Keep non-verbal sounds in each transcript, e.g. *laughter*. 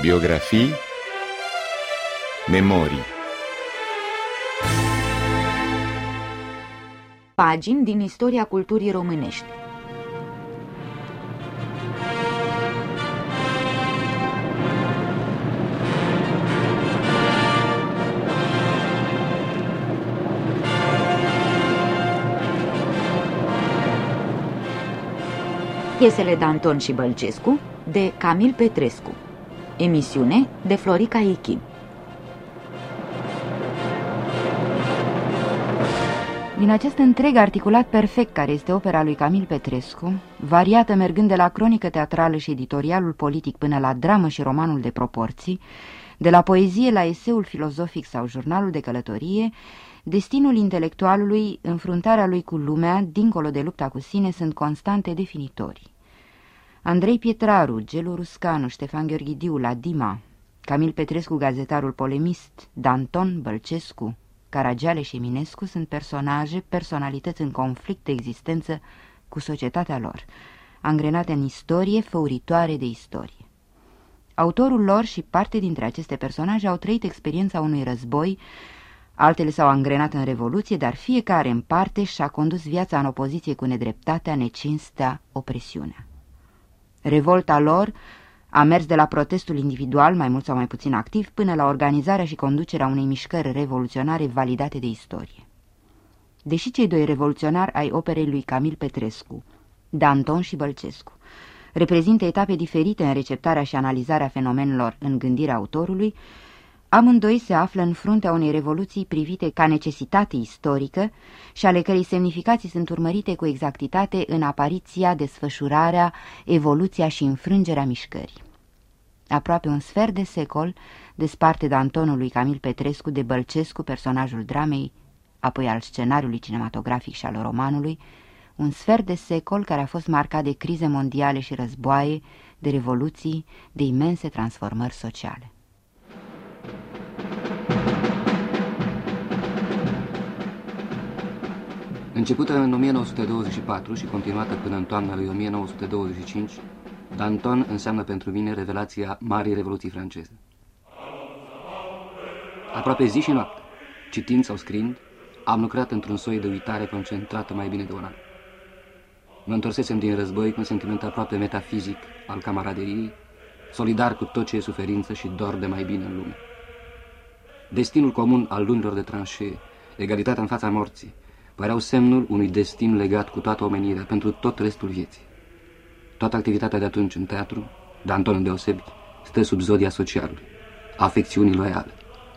Biografii Memorii. Pagini din istoria culturii românești. Piesele de Anton și Bălcescu de Camil Petrescu Emisiune de Florica Ichin Din acest întreg articulat perfect care este opera lui Camil Petrescu, variată mergând de la cronică teatrală și editorialul politic până la dramă și romanul de proporții, de la poezie la eseul filozofic sau jurnalul de călătorie, destinul intelectualului, înfruntarea lui cu lumea, dincolo de lupta cu sine, sunt constante definitorii. Andrei Pietraru, Gelu Ruscanu, Ștefan Gheorghidiu, la Dima, Camil Petrescu, gazetarul polemist, Danton Bălcescu, Caragiale și Eminescu sunt personaje, personalități în conflict de existență cu societatea lor, angrenate în istorie, făuritoare de istorie. Autorul lor și parte dintre aceste personaje au trăit experiența unui război, altele s-au angrenat în revoluție, dar fiecare în parte și-a condus viața în opoziție cu nedreptatea, necinstea, opresiunea. Revolta lor a mers de la protestul individual, mai mult sau mai puțin activ, până la organizarea și conducerea unei mișcări revoluționare validate de istorie. Deși cei doi revoluționari ai operei lui Camil Petrescu, Danton și Bălcescu, reprezintă etape diferite în receptarea și analizarea fenomenelor în gândirea autorului, Amândoi se află în fruntea unei revoluții privite ca necesitate istorică și ale cărei semnificații sunt urmărite cu exactitate în apariția, desfășurarea, evoluția și înfrângerea mișcării. Aproape un sfert de secol desparte de Antonul lui Camil Petrescu de Bălcescu, personajul dramei, apoi al scenariului cinematografic și al romanului, un sfert de secol care a fost marcat de crize mondiale și războaie, de revoluții, de imense transformări sociale. Începută în 1924 și continuată până în toamna lui 1925, Danton înseamnă pentru mine revelația Marii Revoluții franceze. Aproape zi și noapte, citind sau scriind, am lucrat într-un soi de uitare concentrată mai bine de un an. Mă întorsesem din război cu un sentiment aproape metafizic al camaraderiei, solidar cu tot ce e suferință și dor de mai bine în lume. Destinul comun al lunilor de tranșee, egalitatea în fața morții, păreau semnul unui destin legat cu toată omenirea pentru tot restul vieții. Toată activitatea de atunci în teatru, de Anton deosebi, stă sub zodia socialului, afecțiunii loiale,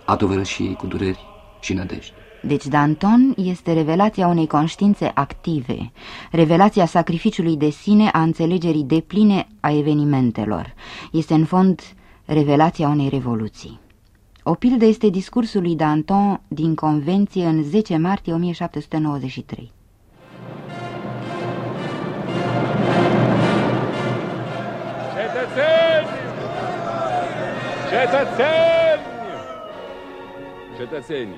a tovărășiei cu dureri și nădejde. Deci Danton este revelația unei conștiințe active, revelația sacrificiului de sine, a înțelegerii depline a evenimentelor. Este în fond revelația unei revoluții. O pildă este discursul lui Danton din convenție în 10 martie 1793. Cetățeni! Cetățeni! Cetățeni!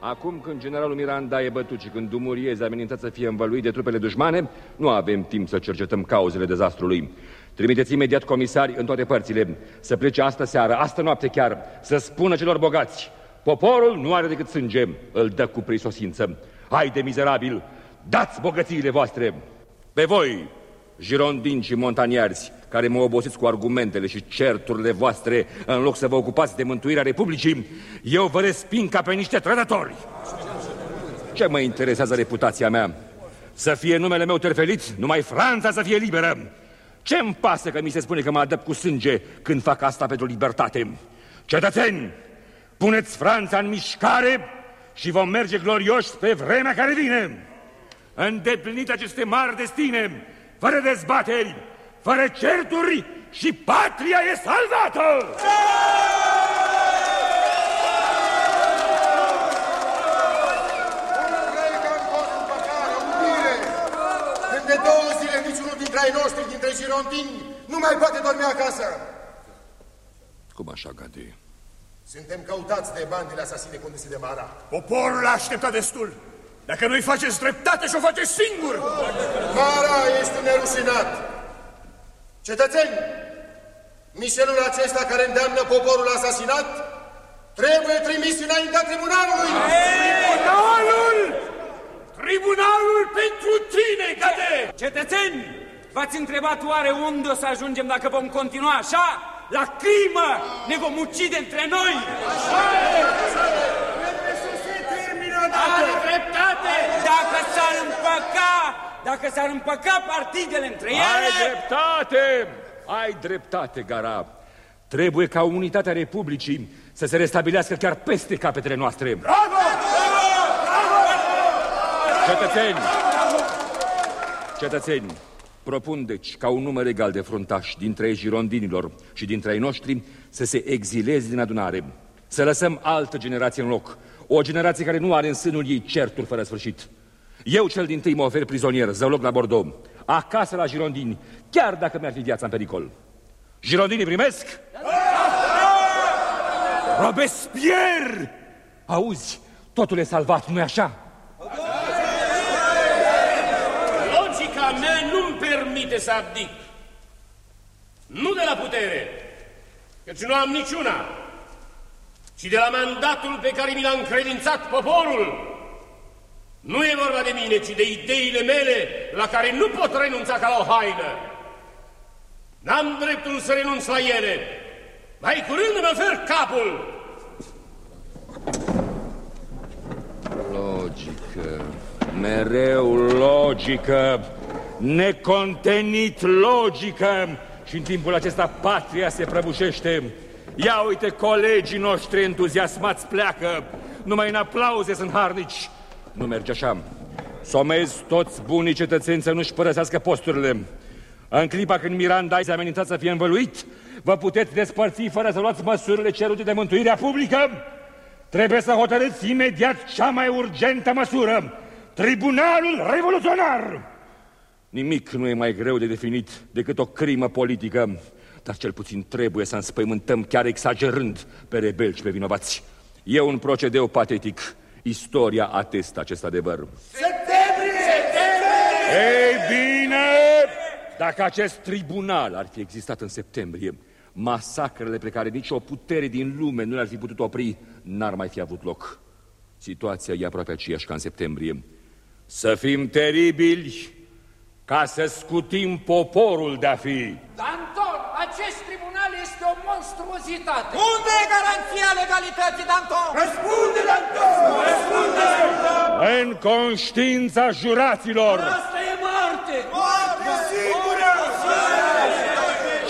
Acum când generalul Miranda e bătut și când Dumuriez amenințat să fie învăluit de trupele dușmane, nu avem timp să cercetăm cauzele dezastrului. Trimiteți imediat comisari în toate părțile să plece astă seară, astă noapte chiar, să spună celor bogați. Poporul nu are decât sânge, îl dă cu prisosință. Hai de mizerabil, dați bogățiile voastre. Pe voi, girondini și montaniarzi, care mă obosiți cu argumentele și certurile voastre, în loc să vă ocupați de mântuirea Republicii, eu vă resping ca pe niște trădători. Ce mă interesează reputația mea? Să fie numele meu terfelit, numai Franța să fie liberă. Ce-mi pasă că mi se spune că mă adăp cu sânge când fac asta pentru libertate? Cetățeni, puneți Franța în mișcare și vom merge glorioși pe vremea care vine. Îndeplinite aceste mari destine, fără dezbateri, fără certuri și patria e salvată! De două zile niciunul dintre ai noștri, dintre girondini, nu mai poate dormi acasă. Cum așa, Gadi? Suntem căutați de bandele asasine conduse de Mara. Poporul a așteptat destul. Dacă nu-i faceți dreptate, și-o face singur. Mara este nerușinat. Cetățeni, Mișelul acesta care îndeamnă poporul asasinat trebuie trimis înaintea tribunalului. Tribunalul! Tribunalul pentru tine, cade! Cetățeni, v-ați întrebat oare unde o să ajungem dacă vom continua așa? La crimă! Ne vom ucide între noi! Așa e! Trebuie să se termină Are dreptate! Dacă s-ar împăca, dacă s-ar împăca partidele între ele... Ai dreptate! Ai dreptate, Gara. Trebuie ca unitatea Republicii să se restabilească chiar peste capetele noastre. Bravo! Bravo! Cetățeni! Cetățeni, propun deci ca un număr egal de fruntași dintre girondinilor și dintre ai noștri să se exileze din adunare. Să lăsăm altă generație în loc. O generație care nu are în sânul ei certuri fără sfârșit. Eu cel din tâi mă ofer prizonier, zăloc la Bordeaux, acasă la girondini, chiar dacă mi-ar fi viața în pericol. Girondinii primesc? Robespierre! Auzi, totul e salvat, nu-i așa? Permite să abdic. Nu de la putere, căci nu am niciuna, ci de la mandatul pe care mi l-a încredințat poporul. Nu e vorba de mine, ci de ideile mele la care nu pot renunța ca la o haină. N-am dreptul să renunț la ele. Mai curând mă fer capul. Logică, mereu logică, necontenit logică și în timpul acesta patria se prăbușește. Ia uite, colegii noștri entuziasmați pleacă, numai în aplauze sunt harnici. Nu merge așa. Somez toți bunii cetățeni să nu-și părăsească posturile. În clipa când Miranda este amenințat să fie învăluit, vă puteți despărți fără să luați măsurile cerute de mântuirea publică? Trebuie să hotărâți imediat cea mai urgentă măsură. Tribunalul Revoluționar! Nimic nu e mai greu de definit decât o crimă politică, dar cel puțin trebuie să înspăimântăm chiar exagerând pe rebeli și pe vinovați. E un procedeu patetic. Istoria atestă acest adevăr. Septembrie! Septembrie! Ei bine! Dacă acest tribunal ar fi existat în septembrie, masacrele pe care nicio putere din lume nu le-ar fi putut opri, n-ar mai fi avut loc. Situația e aproape aceeași ca în septembrie. Să fim teribili ca să scutim poporul de-a fi. Danton, acest tribunal este o monstruozitate. Unde e garanția legalității, Danton? Răspunde, Danton! Răspunde! În conștiința juraților! Asta e moarte! Moarte sigură!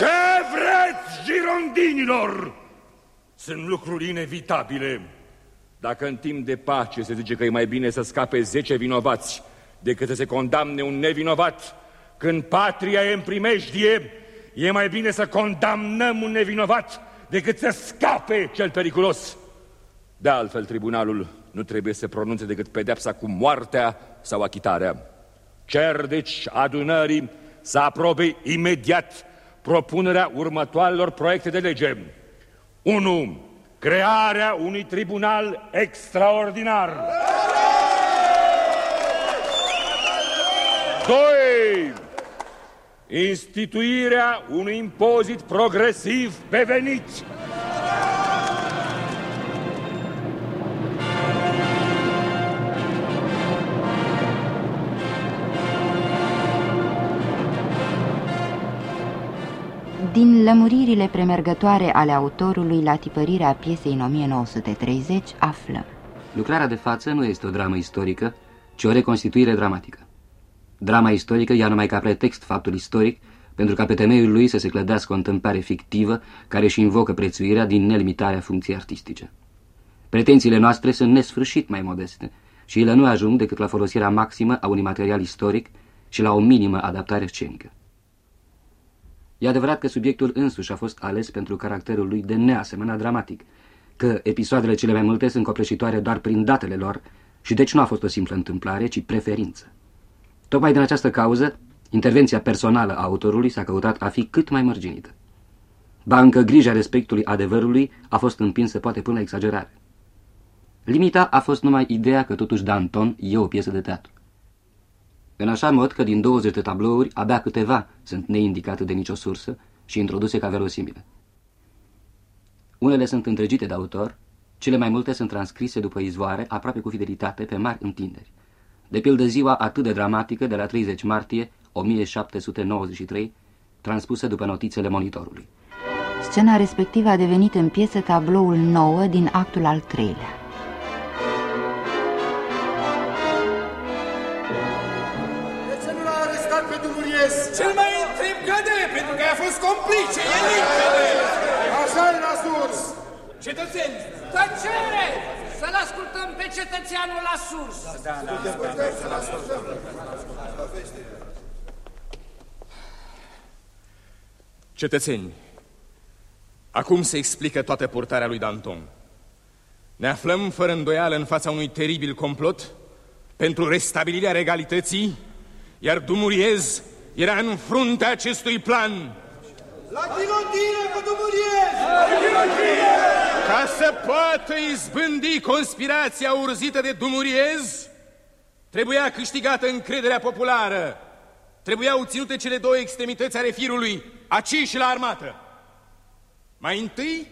Ce vreți, girondinilor? Sunt lucruri inevitabile. Dacă în timp de pace se zice că e mai bine să scape zece vinovați decât să se condamne un nevinovat, când patria e în primejdie, e mai bine să condamnăm un nevinovat decât să scape cel periculos. De altfel, tribunalul nu trebuie să pronunțe decât pedepsa cu moartea sau achitarea. Cer, deci, adunării să aprobe imediat propunerea următoarelor proiecte de lege. 1. Crearea unui tribunal extraordinar. 2. Instituirea unui impozit progresiv pe venit. Din lămuririle premergătoare ale autorului la tipărirea piesei în 1930 află Lucrarea de față nu este o dramă istorică, ci o reconstituire dramatică. Drama istorică ia numai ca pretext faptul istoric, pentru ca pe temeiul lui să se clădească o întâmplare fictivă care își invocă prețuirea din nelimitarea funcției artistice. Pretențiile noastre sunt nesfârșit mai modeste și ele nu ajung decât la folosirea maximă a unui material istoric și la o minimă adaptare scenică. E adevărat că subiectul însuși a fost ales pentru caracterul lui de neasemenea dramatic, că episoadele cele mai multe sunt copleșitoare doar prin datele lor și deci nu a fost o simplă întâmplare, ci preferință. Tocmai din această cauză, intervenția personală a autorului s-a căutat a fi cât mai mărginită. Ba încă grija respectului adevărului a fost împinsă poate până la exagerare. Limita a fost numai ideea că totuși Danton e o piesă de teatru. În așa mod că din 20 de tablouri, abia câteva sunt neindicate de nicio sursă și introduse ca verosimile. Unele sunt întregite de autor, cele mai multe sunt transcrise după izvoare, aproape cu fidelitate, pe mari întinderi. De pildă ziua atât de dramatică de la 30 martie 1793, transpusă după notițele monitorului. Scena respectivă a devenit în piesă tabloul 9 din actul al treilea. De ce nu l-a arestat pe Dumuriez? Cel mai întreb găde, pentru că a fost complice, e limpede! Așa e la surs! Cetățeni! Tăcere! Să-l ascultăm pe cetățeanul la surs! Da, da, Cetățeni, acum se explică toată purtarea lui Danton. Ne aflăm fără îndoială în fața unui teribil complot pentru restabilirea regalității, iar Dumuriez era în fruntea acestui plan. La ghilotină cu Dumuriez! Ca să poată izbândi conspirația urzită de Dumuriez, trebuia câștigată încrederea populară, trebuiau ținute cele două extremități ale firului, aci și la armată. Mai întâi,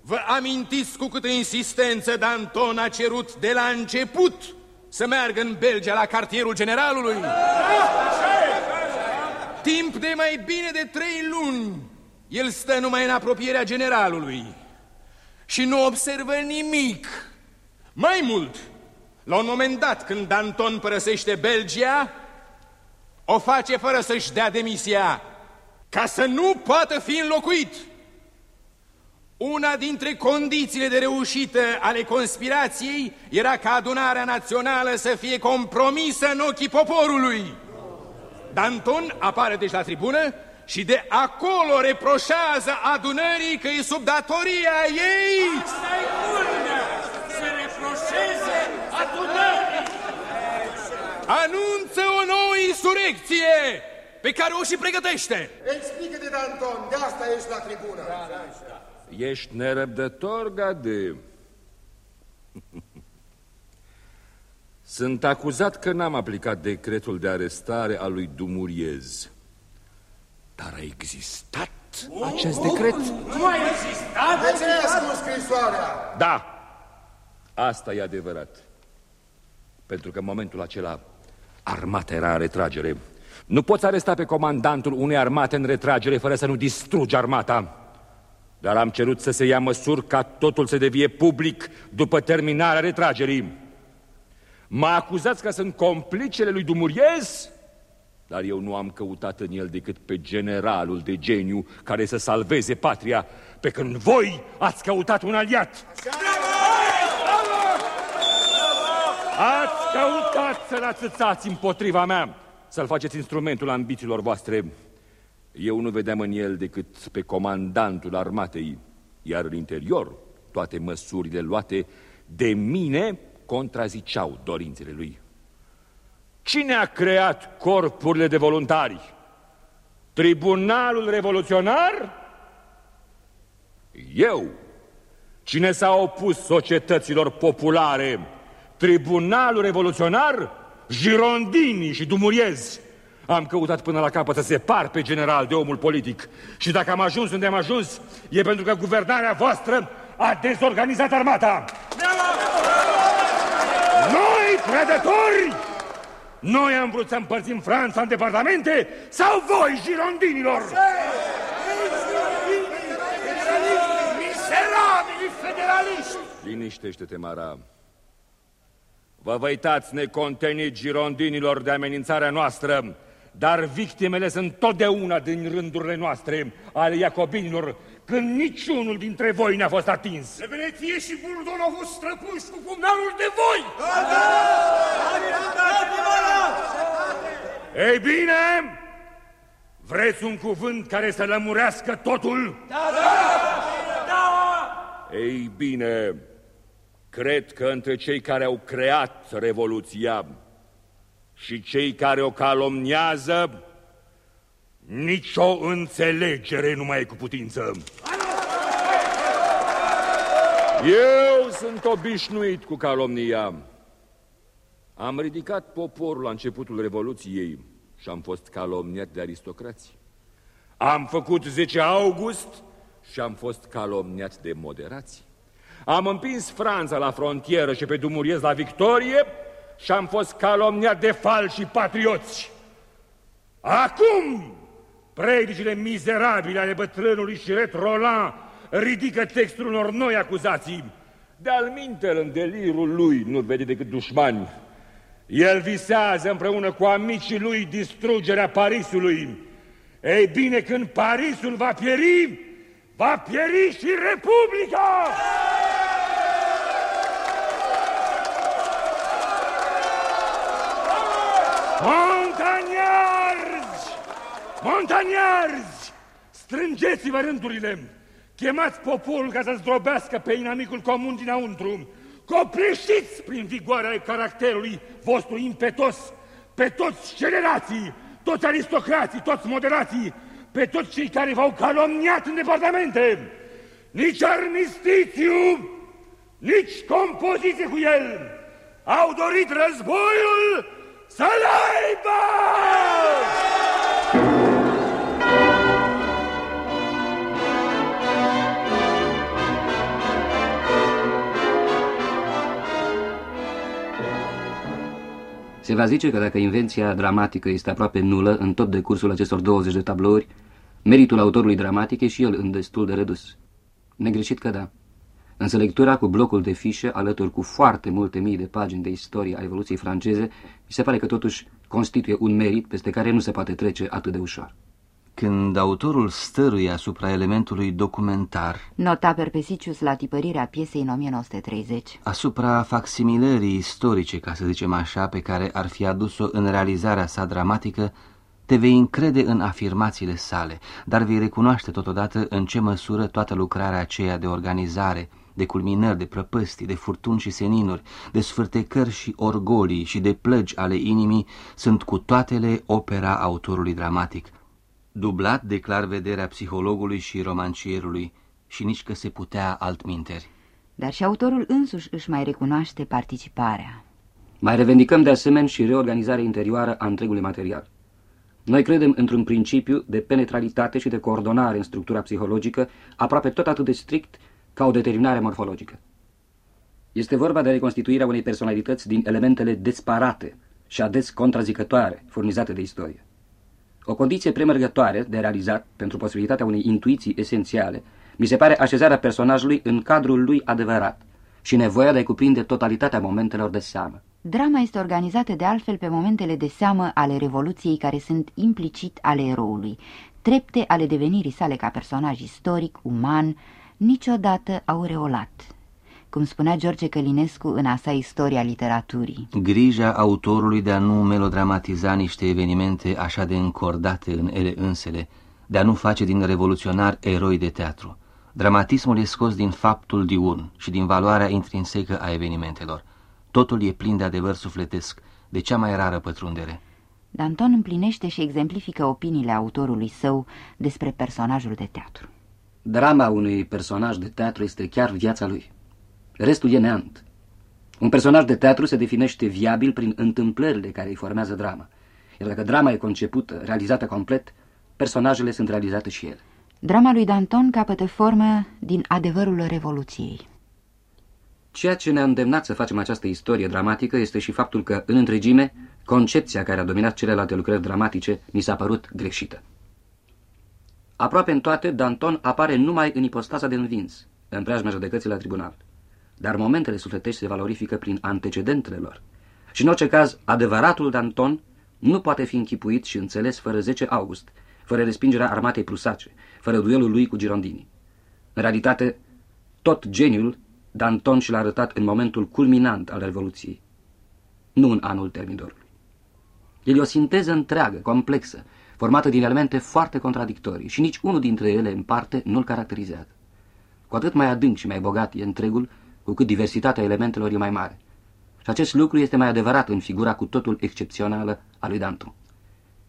vă amintiți cu câtă insistență Danton a cerut de la început să meargă în Belgia la cartierul generalului? Timp de mai bine de trei luni, el stă numai în apropierea generalului și nu observă nimic. Mai mult, la un moment dat, când Danton părăsește Belgia, o face fără să-și dea demisia, ca să nu poată fi înlocuit. Una dintre condițiile de reușită ale conspirației era ca adunarea națională să fie compromisă în ochii poporului. Danton apare deci la tribună și de acolo reproșează adunării că e sub datoria ei. Asta e culmea! Să reproșeze adunării! Anunță o nouă insurecție pe care o și pregătește. Explică de Danton, de asta ești la tribună. Ești nerăbdător, Gade? *laughs* Sunt acuzat că n-am aplicat decretul de arestare al lui Dumuriez. Dar a existat acest decret? Nu a existat? De ce ai ascuns scrisoarea? Da, asta e adevărat. Pentru că în momentul acela armata era în retragere. Nu poți aresta pe comandantul unei armate în retragere fără să nu distrugi armata. Dar am cerut să se ia măsuri ca totul să devie public după terminarea retragerii. Mă acuzați că sunt complicele lui Dumuriez? Dar eu nu am căutat în el decât pe generalul de geniu care să salveze patria, pe când voi ați căutat un aliat. Ați căutat să-l atâțați împotriva mea, să-l faceți instrumentul ambițiilor voastre. Eu nu vedeam în el decât pe comandantul armatei, iar în interior toate măsurile luate de mine contraziceau dorințele lui. Cine a creat corpurile de voluntari? Tribunalul revoluționar? Eu. Cine s-a opus societăților populare? Tribunalul revoluționar? Girondini și Dumuriez. Am căutat până la capăt să separ pe general de omul politic. Și dacă am ajuns unde am ajuns, e pentru că guvernarea voastră a dezorganizat armata. Noi, prădători, noi am vrut să împărțim Franța în departamente sau voi, girondinilor? Miserabili federaliști! Liniștește-te, Mara. Vă văitați necontenit girondinilor de amenințarea noastră, dar victimele sunt totdeauna din rândurile noastre, ale iacobinilor, când niciunul dintre voi n-a fost atins. Veneție și Burdon au fost străpuși cu pumnalul de voi! Ei bine, vreți un cuvânt care să lămurească totul? Da, da! Ei bine, cred că între cei care au creat Revoluția și cei care o calomniază, nicio înțelegere nu mai e cu putință. Eu sunt obișnuit cu calomnia. Am ridicat poporul la începutul Revoluției și am fost calomniat de aristocrații. Am făcut 10 august și am fost calomniat de moderații. Am împins Franța la frontieră și pe Dumuriez la victorie și am fost calomniat de falși patrioți. Acum, predicile mizerabile ale bătrânului și Roland ridică textul unor noi acuzații. De-al mintel, în delirul lui nu vede decât dușmani. El visează împreună cu amicii lui distrugerea Parisului. Ei bine, când Parisul va pieri, va pieri și Republica! Montagnarzi! Montagnarzi! Strângeți-vă rândurile! Chemați poporul ca să zdrobească pe inamicul comun dinăuntru! Copleșiți prin vigoarea caracterului vostru impetos pe toți generații, toți aristocrații, toți moderații, pe toți cei care v-au calomniat în departamente! Nici armistițiu, nici compoziție cu el! Au dorit războiul să-l aibă! Se va zice că dacă invenția dramatică este aproape nulă în tot decursul acestor 20 de tablouri, meritul autorului dramatic e și el în destul de redus. Negreșit că da. Însă lectura cu blocul de fișe, alături cu foarte multe mii de pagini de istorie a Revoluției franceze, mi se pare că totuși constituie un merit peste care nu se poate trece atât de ușor. Când autorul stăruie asupra elementului documentar... Nota Perpesicius la tipărirea piesei în 1930. Asupra facsimilării istorice, ca să zicem așa, pe care ar fi adus-o în realizarea sa dramatică, te vei încrede în afirmațiile sale, dar vei recunoaște totodată în ce măsură toată lucrarea aceea de organizare, de culminări, de prăpăstii, de furtuni și seninuri, de sfârtecări și orgolii și de plăgi ale inimii sunt cu toatele opera autorului dramatic. Dublat de clar vederea psihologului și romancierului și nici că se putea altminteri. Dar și autorul însuși își mai recunoaște participarea. Mai revendicăm de asemenea și reorganizarea interioară a întregului material. Noi credem într-un principiu de penetralitate și de coordonare în structura psihologică aproape tot atât de strict ca o determinare morfologică. Este vorba de reconstituirea unei personalități din elementele desparate și ades contrazicătoare furnizate de istorie. O condiție premergătoare de realizat pentru posibilitatea unei intuiții esențiale mi se pare așezarea personajului în cadrul lui adevărat și nevoia de a cuprinde totalitatea momentelor de seamă. Drama este organizată de altfel pe momentele de seamă ale Revoluției care sunt implicit ale eroului, trepte ale devenirii sale ca personaj istoric, uman, niciodată aureolat. Cum spunea George Călinescu în a sa istoria literaturii. Grija autorului de a nu melodramatiza niște evenimente așa de încordate în ele însele, de a nu face din revoluționar eroi de teatru. Dramatismul e scos din faptul diurn și din valoarea intrinsecă a evenimentelor. Totul e plin de adevăr sufletesc, de cea mai rară pătrundere. Danton împlinește și exemplifică opiniile autorului său despre personajul de teatru. Drama unui personaj de teatru este chiar viața lui. Restul e neant. Un personaj de teatru se definește viabil prin întâmplările care îi formează drama. Iar dacă drama e concepută, realizată complet, personajele sunt realizate și ele. Drama lui Danton capătă formă din adevărul Revoluției. Ceea ce ne-a îndemnat să facem această istorie dramatică este și faptul că, în întregime, concepția care a dominat celelalte lucrări dramatice mi s-a părut greșită. Aproape în toate, Danton apare numai în ipostaza de învins, în preajma judecății la tribunal. Dar momentele sufletești se valorifică prin antecedentele lor. Și în orice caz, adevăratul Danton nu poate fi închipuit și înțeles fără 10 august, fără respingerea armatei prusace, fără duelul lui cu Girondini. În realitate, tot geniul Danton și l-a arătat în momentul culminant al Revoluției, nu în anul termidorului. El e o sinteză întreagă, complexă, formată din elemente foarte contradictorii și nici unul dintre ele, în parte, nu-l caracterizează. Cu atât mai adânc și mai bogat e întregul, cu cât diversitatea elementelor e mai mare. Și acest lucru este mai adevărat în figura cu totul excepțională a lui Danton.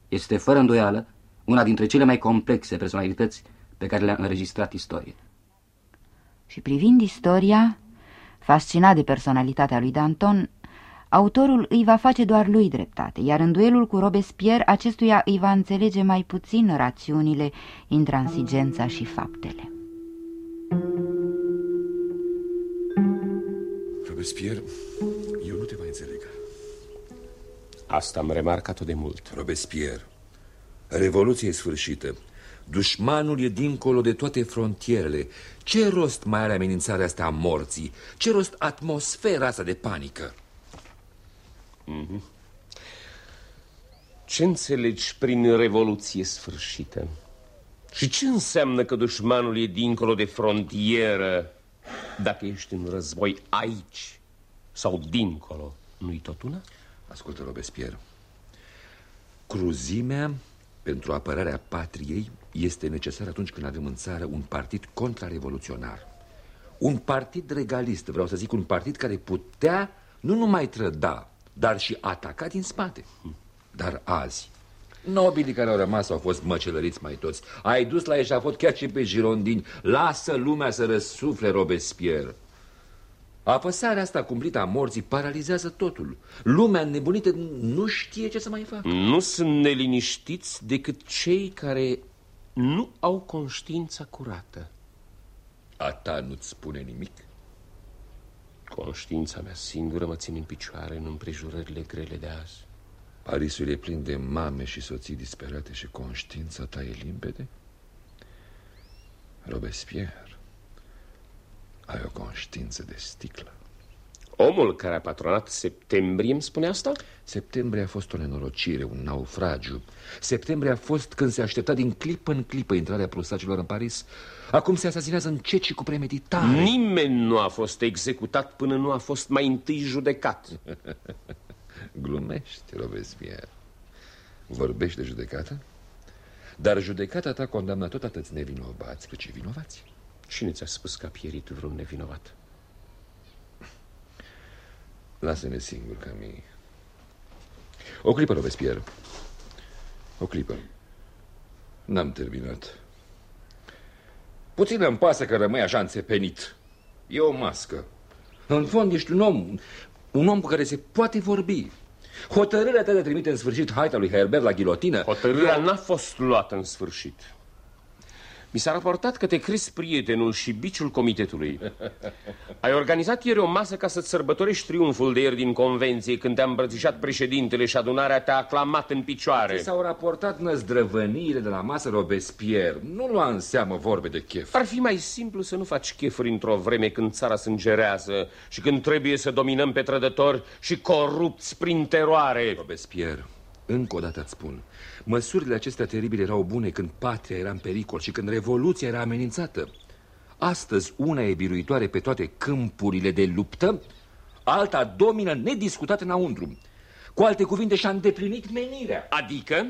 Este, fără îndoială, una dintre cele mai complexe personalități pe care le-a înregistrat istorie. Și privind istoria, fascinat de personalitatea lui Danton, autorul îi va face doar lui dreptate, iar în duelul cu Robespierre acestuia îi va înțelege mai puțin rațiunile, intransigența și faptele. Robespierre, eu nu te mai înțeleg. Asta am remarcat-o de mult. Robespierre, revoluția e sfârșită. Dușmanul e dincolo de toate frontierele. Ce rost mai are amenințarea asta a morții? Ce rost atmosfera asta de panică? Mm -hmm. Ce înțelegi prin revoluție sfârșită? Și ce înseamnă că dușmanul e dincolo de frontieră dacă ești în război aici sau dincolo? Nu-i tot una? Ascultă, Robespierre. Cruzimea pentru apărarea patriei este necesară atunci când avem în țară un partid contrarevoluționar. Un partid regalist, vreau să zic un partid care putea nu numai trăda, dar și ataca din spate. Dar azi, nobilii care au rămas au fost măcelăriți mai toți. Ai dus la eșafot chiar și pe girondini. Lasă lumea să răsufle, Robespierre. Apăsarea asta cumplită a morții paralizează totul. Lumea nebunită nu știe ce să mai facă. Nu sunt neliniștiți decât cei care nu au conștiința curată. A ta nu-ți spune nimic? Conștiința mea singură mă ține în picioare în împrejurările grele de azi. Parisul e plin de mame și soții disperate și conștiința ta e limpede? Robespierre, ai o conștiință de sticlă. Omul care a patronat septembrie îmi spune asta? Septembrie a fost o nenorocire, un naufragiu. Septembrie a fost când se aștepta din clipă în clipă intrarea prusacilor în Paris. Acum se asasinează încet și cu premeditare. Nimeni nu a fost executat până nu a fost mai întâi judecat. *laughs* Glumești, Robespierre. Vorbești de judecată? Dar judecata ta condamnă tot atâți nevinovați cât și vinovați. Cine ți-a spus că a pierit vreun nevinovat? Lasă-ne singur, Camille. O clipă, Robespierre. O clipă. N-am terminat. Puțin îmi pasă că rămâi așa înțepenit. E o mască. În fond ești un om, un om cu care se poate vorbi. Hotărârea ta de a trimite în sfârșit haita lui Herbert la ghilotină... Hotărârea n-a fost luată în sfârșit. Mi s-a raportat că te crezi prietenul și biciul comitetului. Ai organizat ieri o masă ca să-ți sărbătorești triumful de ieri din convenție când te-a îmbrățișat președintele și adunarea te-a aclamat în picioare. S-au raportat năzdrăvăniile de la masă Robespierre. Nu lua în seamă vorbe de chef. Ar fi mai simplu să nu faci chefuri într-o vreme când țara sângerează și când trebuie să dominăm pe trădători și corupți prin teroare. Robespierre, încă o dată îți spun, Măsurile acestea teribile erau bune când patria era în pericol și când revoluția era amenințată. Astăzi una e biruitoare pe toate câmpurile de luptă, alta domină nediscutat înăuntru. Cu alte cuvinte și-a îndeplinit menirea. Adică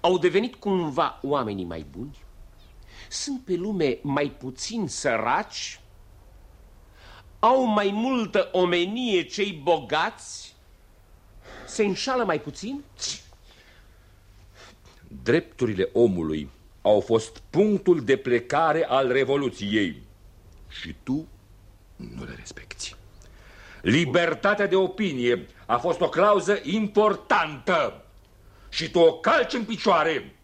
au devenit cumva oamenii mai buni? Sunt pe lume mai puțin săraci? Au mai multă omenie cei bogați? Se înșală mai puțin? Drepturile omului au fost punctul de plecare al Revoluției și tu nu le respecti. Libertatea de opinie a fost o clauză importantă și tu o calci în picioare.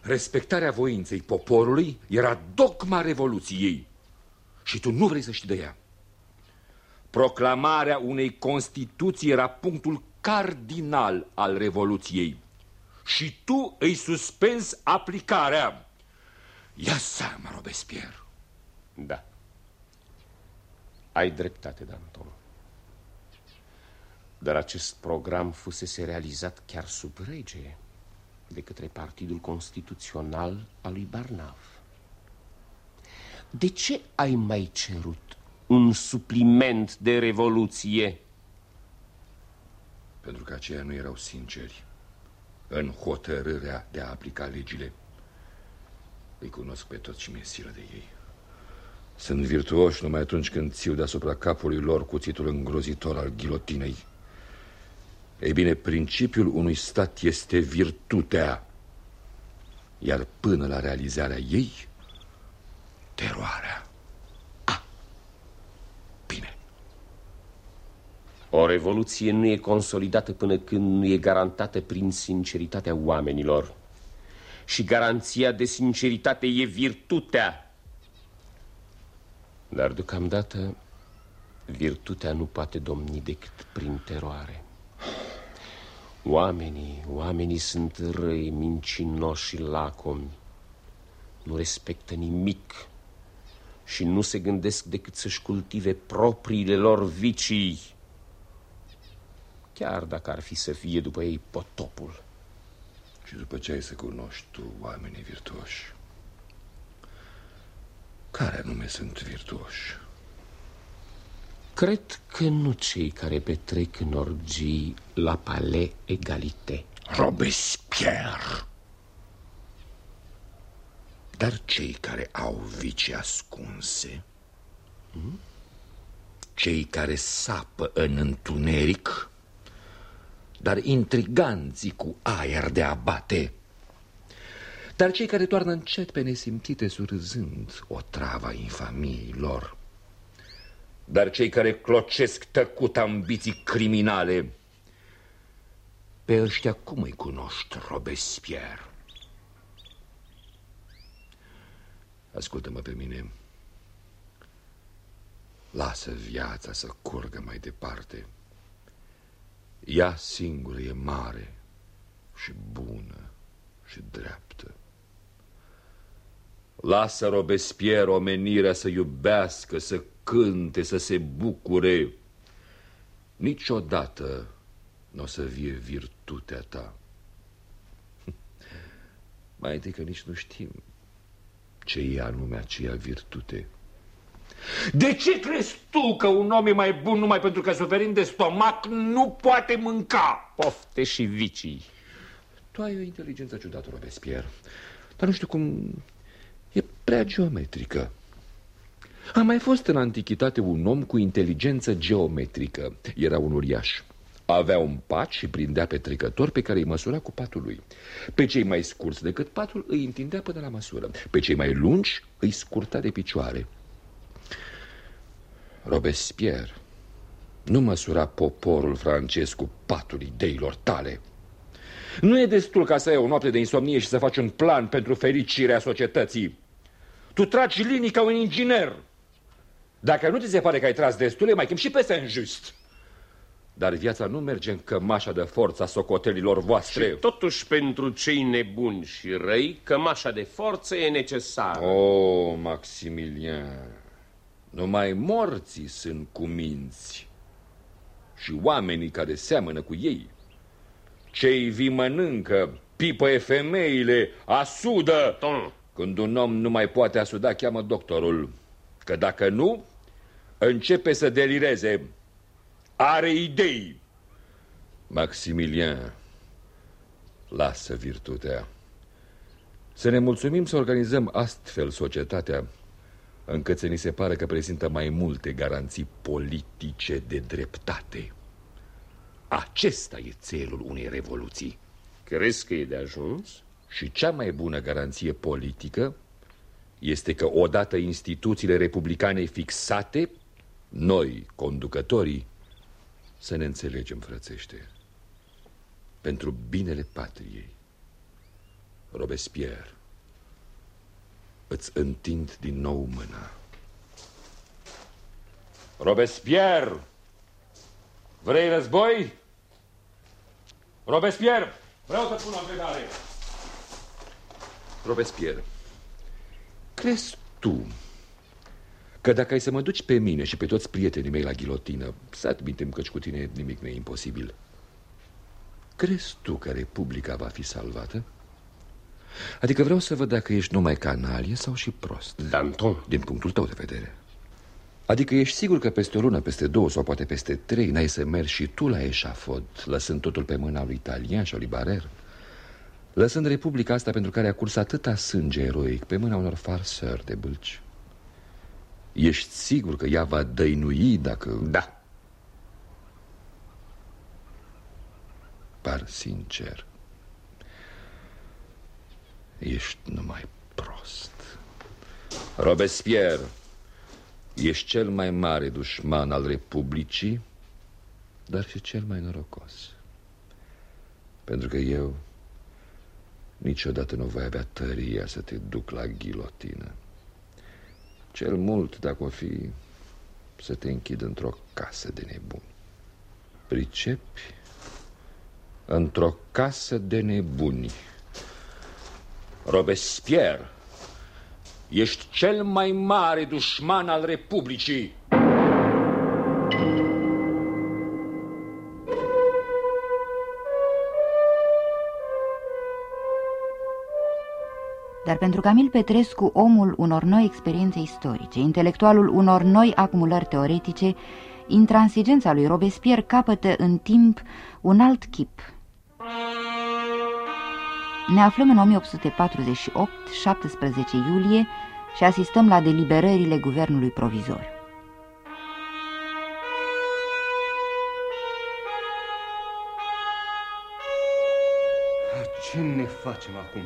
Respectarea voinței poporului era dogma Revoluției și tu nu vrei să știi de ea. Proclamarea unei Constituții era punctul cardinal al Revoluției și tu îi suspenzi aplicarea. Ia seama, Robespierre. Da. Ai dreptate, Danton. Dar acest program fusese realizat chiar sub rege de către Partidul Constituțional al lui Barnav. De ce ai mai cerut un supliment de revoluție? Pentru că aceia nu erau sinceri în hotărârea de a aplica legile. Îi cunosc pe toți și mi-e silă de ei. Sunt virtuoși numai atunci când țiu deasupra capului lor cuțitul îngrozitor al ghilotinei. Ei bine, principiul unui stat este virtutea, iar până la realizarea ei, teroarea. O revoluție nu e consolidată până când nu e garantată prin sinceritatea oamenilor. Și garanția de sinceritate e virtutea. Dar deocamdată Virtutea nu poate domni decât prin teroare. Oamenii, oamenii sunt răi, mincinoși și lacomi. Nu respectă nimic și nu se gândesc decât să-și cultive propriile lor vicii. Chiar dacă ar fi să fie după ei potopul. Și după ce ai să cunoști tu oamenii virtuoși, care anume sunt virtuoși? Cred că nu cei care petrec în orgii la Palais Egalité. Robespierre. Dar cei care au vicii ascunse, hmm? cei care sapă în întuneric, dar intriganții cu aer de abate, dar cei care toarnă încet pe nesimțite surzând o trava infamiei lor, dar cei care clocesc tăcut ambiții criminale, pe ăștia cum îi cunoști, Robespierre? Ascultă-mă pe mine. Lasă viața să curgă mai departe. Ea singură e mare și bună și dreaptă. Lasă Robespierre omenirea să iubească, să cânte, să se bucure. Niciodată nu o să vie virtutea ta. *laughs* Mai întâi că nici nu știm ce e anume aceea virtute. De ce crezi tu că un om e mai bun numai pentru că suferind de stomac nu poate mânca? Pofte și vicii. Tu ai o inteligență ciudată, Robespierre, dar nu știu cum... e prea geometrică. A mai fost în antichitate un om cu inteligență geometrică. Era un uriaș. Avea un pat și prindea pe trecători pe care îi măsura cu patul lui. Pe cei mai scurți decât patul îi întindea până la măsură. Pe cei mai lungi îi scurta de picioare. Robespierre nu măsura poporul francez cu patul ideilor tale. Nu e destul ca să ai o noapte de insomnie și să faci un plan pentru fericirea societății. Tu tragi linii ca un inginer. Dacă nu ți se pare că ai tras destule, mai chim și pe Saint Just. Dar viața nu merge în cămașa de forță a socotelilor voastre. Și totuși pentru cei nebuni și răi, cămașa de forță e necesară. Oh, Maximilian, numai morții sunt cu minți și oamenii care seamănă cu ei. Cei vii mănâncă, pipă femeile, asudă. Tom. Când un om nu mai poate asuda, cheamă doctorul. Că dacă nu, începe să delireze. Are idei. Maximilian, lasă virtutea. Să ne mulțumim să organizăm astfel societatea, încât să ni se pare că prezintă mai multe garanții politice de dreptate. Acesta e țelul unei revoluții. Crezi că e de ajuns? Și cea mai bună garanție politică este că odată instituțiile republicane fixate, noi, conducătorii, să ne înțelegem, frățește, pentru binele patriei. Robespierre, îți întind din nou mâna. Robespierre! Vrei război? Robespierre! Vreau să pun o întrebare. Robespierre, crezi tu că dacă ai să mă duci pe mine și pe toți prietenii mei la ghilotină, să admitem că cu tine nimic nu e imposibil, crezi tu că Republica va fi salvată? Adică vreau să văd dacă ești numai canalie sau și prost. Danton. Din punctul tău de vedere. Adică ești sigur că peste o lună, peste două sau poate peste trei N-ai să mergi și tu la eșafod Lăsând totul pe mâna lui Italian și lui Barer Lăsând Republica asta pentru care a curs atâta sânge eroic Pe mâna unor farsări de bâlci Ești sigur că ea va dăinui dacă... Da Par sincer Ești numai prost Robespierre Ești cel mai mare dușman al Republicii Dar și cel mai norocos Pentru că eu Niciodată nu voi avea tăria să te duc la ghilotină Cel mult, dacă o fi să te închid într-o casă de nebuni. Pricepi? Într-o casă de nebuni. Robespierre, ești cel mai mare dușman al Republicii. Dar pentru Camil Petrescu, omul unor noi experiențe istorice, intelectualul unor noi acumulări teoretice, intransigența lui Robespierre capătă în timp un alt chip. Ne aflăm în 1848, 17 iulie, și asistăm la deliberările guvernului provizoriu. Ce ne facem acum?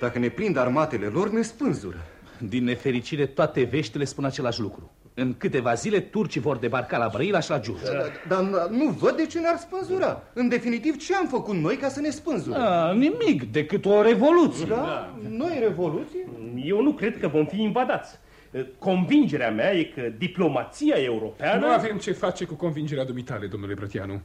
Dacă ne prind armatele lor, ne spânzură. Din nefericire, toate veștile spun același lucru. În câteva zile, turcii vor debarca la Brăila și la Giurgiu. Dar da, da, nu văd de ce ne-ar spânzura. În definitiv, ce am făcut noi ca să ne spânzure? A, nimic, decât o revoluție. Da? da? Noi revoluție? Eu nu cred că vom fi invadați. Convingerea mea e că diplomația europeană... Nu avem ce face cu convingerea dumitale, domnule Brătianu.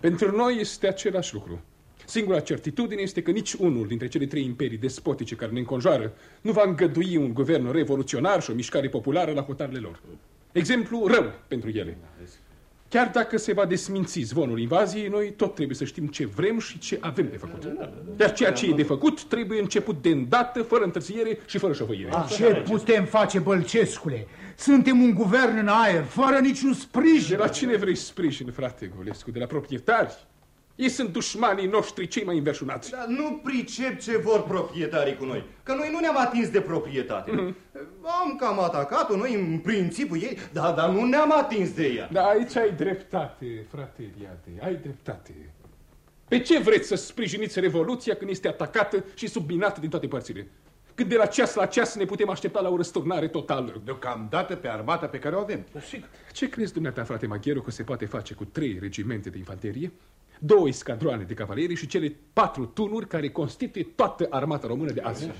Pentru noi este același lucru. Singura certitudine este că nici unul dintre cele trei imperii despotice care ne înconjoară nu va îngădui un guvern revoluționar și o mișcare populară la hotarele lor. Exemplu rău pentru ele. Chiar dacă se va desminți zvonul invaziei, noi tot trebuie să știm ce vrem și ce avem de făcut. Dar ceea ce e de făcut trebuie început de îndată, fără întârziere și fără șovăire. Ce putem face, Bălcescule? Suntem un guvern în aer, fără niciun sprijin. De la cine vrei sprijin, frate Golescu? De la proprietari? Ei sunt dușmanii noștri cei mai înverșunați. Dar nu pricep ce vor proprietarii cu noi. Că noi nu ne-am atins de proprietate. Mm -hmm. Am cam atacat-o noi în principiu ei, dar, dar nu ne-am atins de ea. Da, aici ai dreptate, frate Eliade, ai dreptate. Pe ce vreți să sprijiniți Revoluția când este atacată și subminată din toate părțile? Cât de la ceas la ceas ne putem aștepta la o răsturnare totală. Deocamdată pe armata pe care o avem. Ce crezi dumneata, frate Maghiero, că se poate face cu trei regimente de infanterie, două escadroane de cavalerie și cele patru tunuri care constituie toată armata română de azi.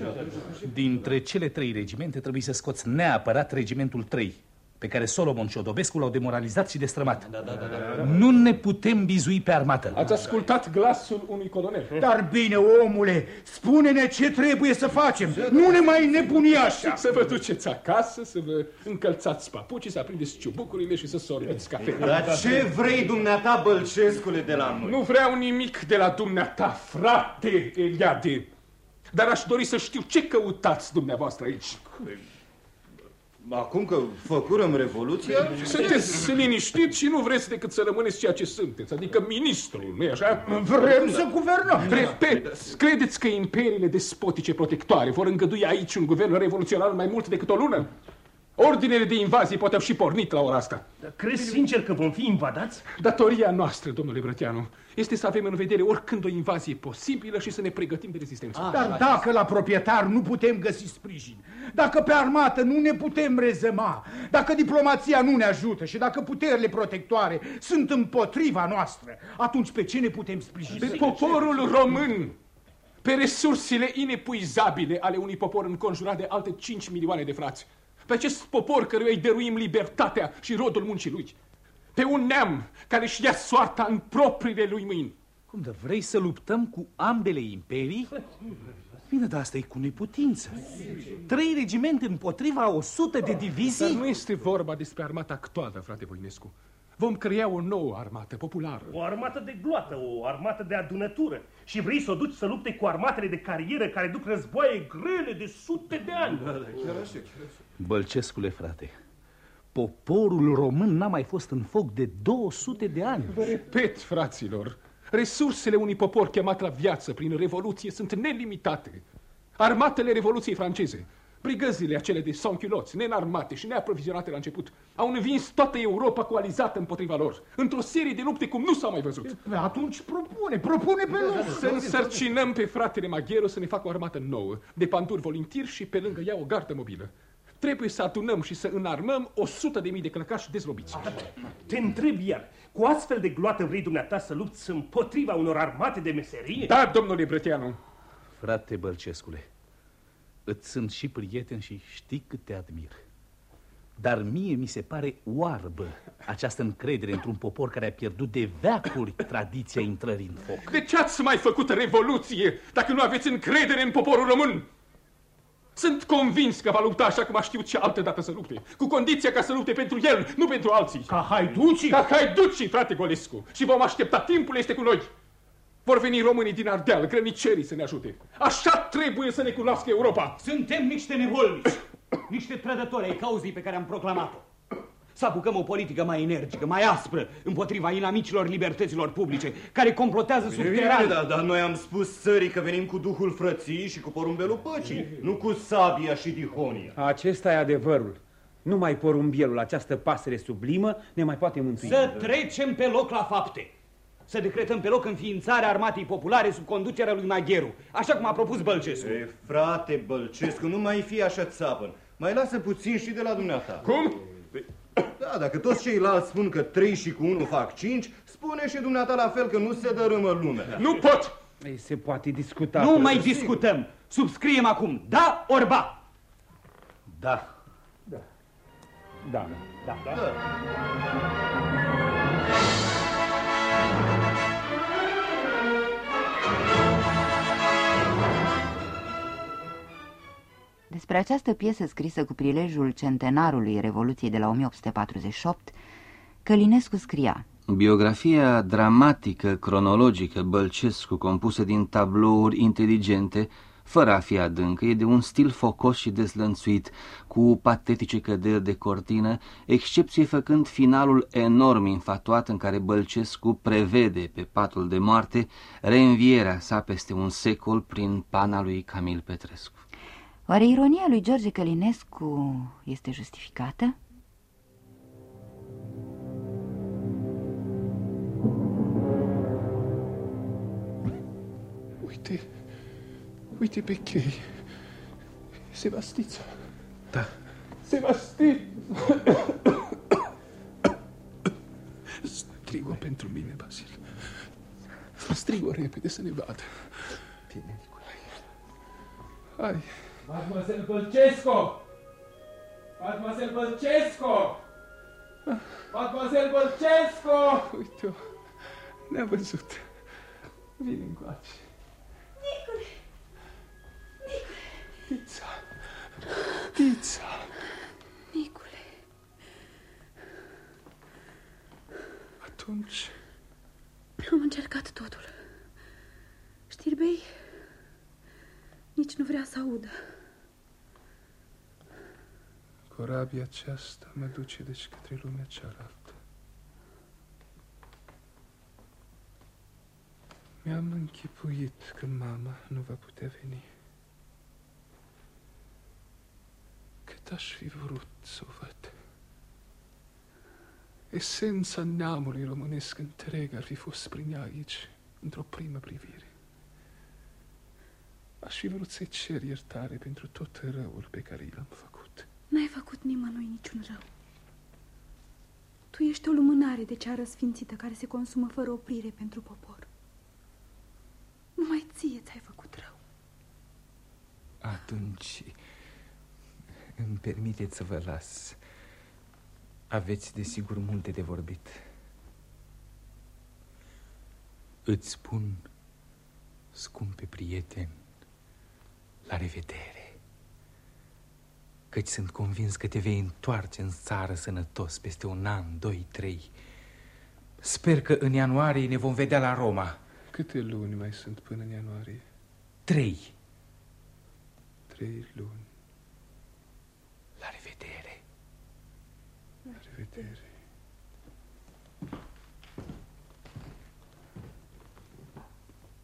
Dintre cele trei regimente trebuie să scoți neapărat regimentul 3, pe care Solomon și Odobescu l-au demoralizat și destrămat. Da, da, da, da, da. Nu ne putem bizui pe armată. Ați ascultat glasul unui colonel. Dar bine, omule, spune-ne ce trebuie să facem. Nu ne mai nebuni așa. Să vă duceți acasă, să vă încălțați papucii, să aprindeți ciubucurile și să sorbiți cafea. Dar ce vrei dumneata, Bălcescule, de la noi? Nu vreau nimic de la dumneata, frate Eliade. Dar aș dori să știu ce căutați dumneavoastră aici. Acum că făcurăm revoluția... Sunteți liniștiți și nu vreți decât să rămâneți ceea ce sunteți, adică ministrul, nu-i așa? Vrem să guvernăm. Repet, credeți că imperiile despotice protectoare vor îngădui aici un guvern revoluționar mai mult decât o lună? Ordinele de invazie poate au și pornit la ora asta. Dar crezi sincer că vom fi invadați? Datoria noastră, domnule Brătianu, este să avem în vedere oricând o invazie posibilă și să ne pregătim de rezistență. A, Dar dacă la proprietar nu putem găsi sprijin, dacă pe armată nu ne putem rezema, dacă diplomația nu ne ajută și dacă puterile protectoare sunt împotriva noastră, atunci pe ce ne putem sprijini? Pe poporul român! Pe resursele inepuizabile ale unui popor înconjurat de alte 5 milioane de frați pe acest popor căruia îi dăruim libertatea și rodul muncii lui, pe un neam care își ia soarta în propriile lui mâini. Cum de vrei să luptăm cu ambele imperii? Bine, dar asta e cu neputință. Trei regimente împotriva o sută de divizii? Dar nu este vorba despre armata actuală, frate Voinescu. Vom crea o nouă armată populară. O armată de gloată, o armată de adunătură. Și vrei să o duci să lupte cu armatele de carieră care duc războaie grele de sute de ani. Da, da, chiar așa, chiar așa. Bălcescule, frate, poporul român n-a mai fost în foc de 200 de ani. Vă repet, fraților, resursele unui popor chemat la viață prin revoluție sunt nelimitate. Armatele Revoluției franceze, brigăzile acele de sans nenarmate și neaprovizionate la început, au învins toată Europa coalizată împotriva lor, într-o serie de lupte cum nu s-au mai văzut. Atunci propune, propune pe loc. Să însărcinăm pe fratele Maghiero să ne facă o armată nouă, de panturi voluntieri și pe lângă ea o gardă mobilă. Trebuie să adunăm și să înarmăm o sută de mii de clăcași dezlobiți. Te întreb iar, cu astfel de gloată vrei dumneata să lupți împotriva unor armate de meserie? Da, domnule Brăteanu. Frate Bălcescule, îți sunt și prieten și știi cât te admir. Dar mie mi se pare oarbă această încredere într-un popor care a pierdut de veacuri tradiția intrării în foc. De ce ați mai făcut revoluție dacă nu aveți încredere în poporul român? Sunt convins că va lupta așa cum a știut și altă dată să lupte, cu condiția ca să lupte pentru el, nu pentru alții. Ca haiducii? Ca haiducii, frate Golescu. Și vom aștepta, timpul este cu noi. Vor veni românii din Ardeal, grănicerii să ne ajute. Așa trebuie să ne cunoască Europa. Suntem niște nevolnici, niște trădători ai cauzii pe care am proclamat-o. Să apucăm o politică mai energică, mai aspră, împotriva inamicilor libertăților publice, care complotează subteran. Dar da, noi am spus țării că venim cu duhul frății și cu porumbelul păcii, nu cu sabia și dihonia. Acesta e adevărul. Numai porumbelul, această pasăre sublimă, ne mai poate mântui. Să trecem pe loc la fapte să decretăm pe loc înființarea armatei populare sub conducerea lui Magheru, așa cum a propus Bălcescu. E, frate Bălcescu, nu mai fi așa țapăn. Mai lasă puțin și de la dumneata. Cum? Da, dacă toți ceilalți spun că 3 și cu 1 fac 5, spune și dumneata la fel că nu se dărâmă lumea. Nu pot! Ei, se poate discuta. Nu mai discutăm. Subscriem acum. Da ori ba? Da. Da. Da, da. da. da. Despre această piesă scrisă cu prilejul centenarului Revoluției de la 1848, Călinescu scria Biografia dramatică, cronologică, Bălcescu, compusă din tablouri inteligente, fără a fi adâncă, e de un stil focos și dezlănțuit, cu patetice căderi de cortină, excepție făcând finalul enorm infatuat în care Bălcescu prevede pe patul de moarte reînvierea sa peste un secol prin pana lui Camil Petrescu. Oare ironia lui George Călinescu este justificată? Uite, uite pe chei. Sebastița. Da. Sebastița. Strigo pentru mine, Basil. Strigo repede să ne vadă. Bine, Hai. Hai. Mademoiselle Bălcesco! Mademoiselle Bălcesco! Mademoiselle Bălcesco! Uite-o, ne-a văzut. Vine încoace. Nicule! Nicule! Tița! Tița! Nicule! Atunci... Am încercat totul. Știrbei nici nu vrea să audă. Corabia aceasta mă duce deci către lumea cealaltă. Mi-am închipuit că mama nu va putea veni. Cât aș fi vrut să o văd. Esența neamului românesc întreg ar fi fost prin ea aici, într-o primă privire. Aș fi vrut să-i cer iertare pentru tot răul pe care i l-am făcut. N-ai făcut nimănui niciun rău. Tu ești o lumânare de ceară sfințită care se consumă fără oprire pentru popor. Numai ție ți-ai făcut rău. Atunci îmi permiteți să vă las. Aveți desigur multe de vorbit. Îți spun, scumpe prieteni, la revedere. Căci sunt convins că te vei întoarce în țară sănătos peste un an, doi, trei. Sper că în ianuarie ne vom vedea la Roma. Câte luni mai sunt până în ianuarie? Trei. Trei luni. La revedere. La revedere.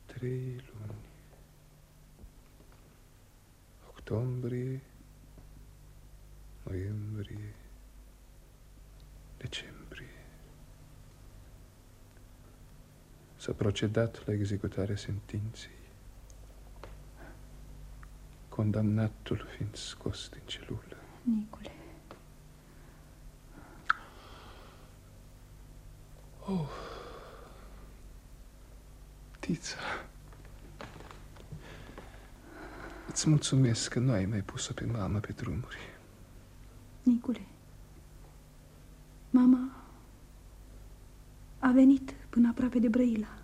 Trei luni. Octombrie, noiembrie, decembrie. S-a procedat la executarea sentinței, condamnatul fiind scos din celulă. Nicule. Oh, Tița. Îți mulțumesc că nu ai mai pus-o pe mama pe drumuri. Nicule, Mama a venit până aproape de Brăila,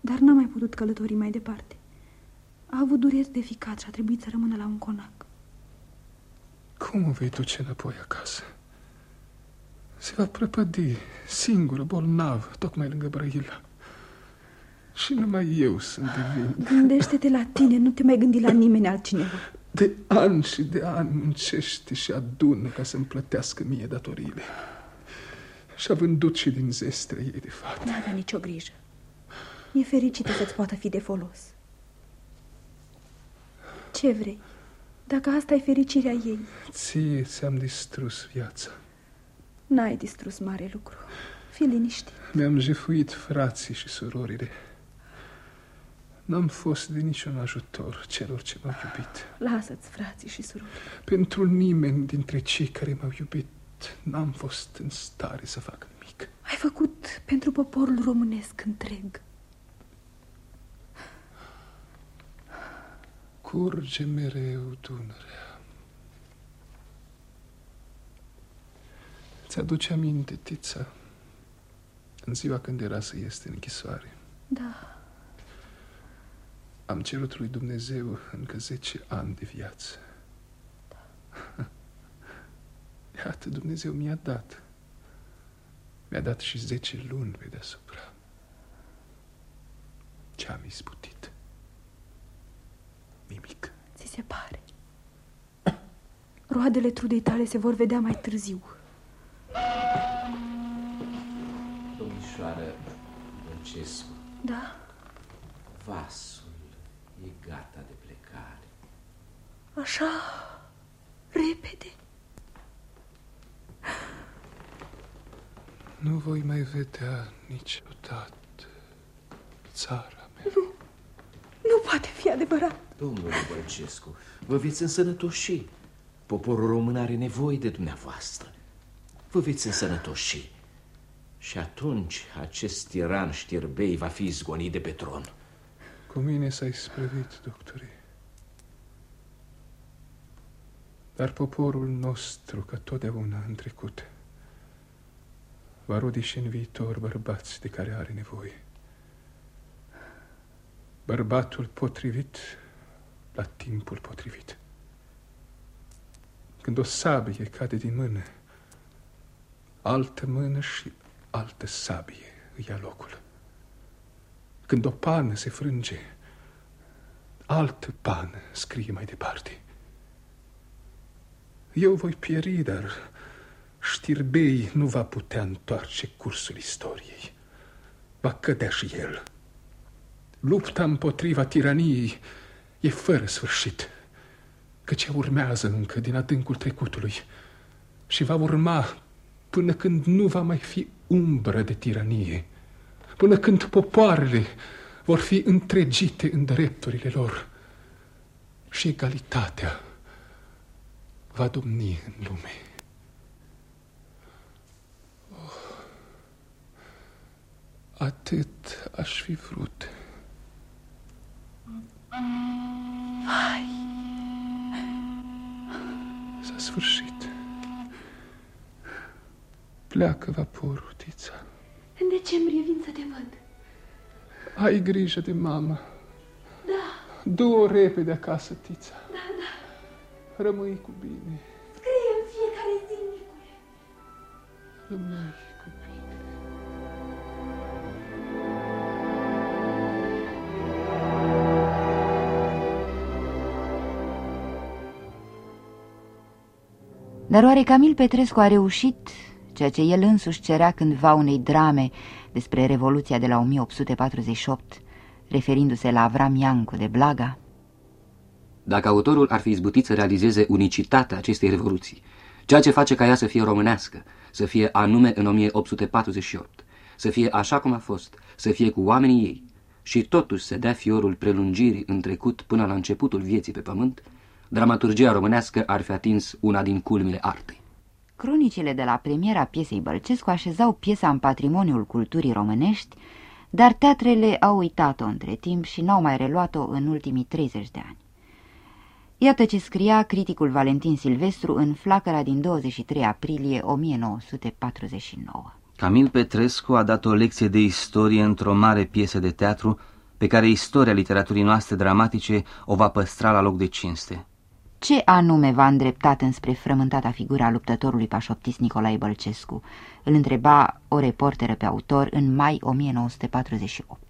dar n-a mai putut călători mai departe. A avut dureri de ficat și a trebuit să rămână la un conac. Cum o vei duce înapoi acasă? Se va prăpădi, singură, bolnav, tocmai lângă Brăila. Și numai eu sunt de vin. Gândește-te la tine, nu te mai gândi la nimeni altcineva. De ani și de ani muncește și adună ca să-mi plătească mie datoriile. Și-a vândut și din zestre ei de fapt. N-avea nicio grijă. E fericită să-ți poată fi de folos. Ce vrei? Dacă asta e fericirea ei. Ție ți-am distrus viața. N-ai distrus mare lucru. Fii liniștit. Mi-am jefuit frații și surorile. N-am fost de niciun ajutor celor ce m-au iubit. Lasă-ți frații și surorile. Pentru nimeni dintre cei care m-au iubit n-am fost în stare să fac nimic. Ai făcut pentru poporul românesc întreg. Curge mereu Dunărea. Ți-aduce aminte, Tița, în ziua când era să este în închisoare. Da. Am cerut lui Dumnezeu încă zece ani de viață. Da. *laughs* Iată, Dumnezeu mi-a dat. Mi-a dat și zece luni pe deasupra. Ce-am izbutit? Nimic. Ți se pare. *coughs* Roadele trudei tale se vor vedea mai târziu. Domnișoară Băncescu. Da? Vasul e gata de plecare. Așa, repede. Nu voi mai vedea niciodată țara mea. Nu, nu poate fi adevărat. Domnule Bălcescu, vă veți însănătoși. Poporul român are nevoie de dumneavoastră. Vă veți însănătoși. Și atunci acest tiran știrbei va fi izgonit de pe tron. Cu mine s-a isprăvit, doctorii. Dar poporul nostru, ca totdeauna în trecut, va rodi și în viitor bărbați de care are nevoie. Bărbatul potrivit la timpul potrivit. Când o sabie cade din mână, altă mână și altă sabie îi ia locul. Când o pană se frânge, altă pană scrie mai departe. Eu voi pieri, dar Știrbei nu va putea întoarce cursul istoriei. Va cădea și el. Lupta împotriva tiraniei e fără sfârșit, căci urmează încă din adâncul trecutului și va urma până când nu va mai fi umbră de tiranie, până când popoarele vor fi întregite în drepturile lor și egalitatea va domni în lume. Atât aș fi vrut. Vai! S-a sfârșit. Pleacă vaporul, Tița. În decembrie vin să te văd. Ai grijă de mama. Da. Du-o repede acasă, Tița. Da, da. Rămâi cu bine. Scrie în fiecare zi, Nicule. Rămâi. Dar oare Camil Petrescu a reușit ceea ce el însuși cerea cândva unei drame despre Revoluția de la 1848, referindu-se la Avram Iancu de Blaga? Dacă autorul ar fi izbutit să realizeze unicitatea acestei revoluții, ceea ce face ca ea să fie românească, să fie anume în 1848, să fie așa cum a fost, să fie cu oamenii ei, și totuși să dea fiorul prelungirii în trecut până la începutul vieții pe pământ, dramaturgia românească ar fi atins una din culmile artei. Cronicile de la premiera piesei Bălcescu așezau piesa în patrimoniul culturii românești, dar teatrele au uitat-o între timp și n-au mai reluat-o în ultimii 30 de ani. Iată ce scria criticul Valentin Silvestru în flacăra din 23 aprilie 1949. Camil Petrescu a dat o lecție de istorie într-o mare piesă de teatru pe care istoria literaturii noastre dramatice o va păstra la loc de cinste. Ce anume v-a îndreptat înspre frământata figura luptătorului pașoptist Nicolae Bălcescu? Îl întreba o reporteră pe autor în mai 1948.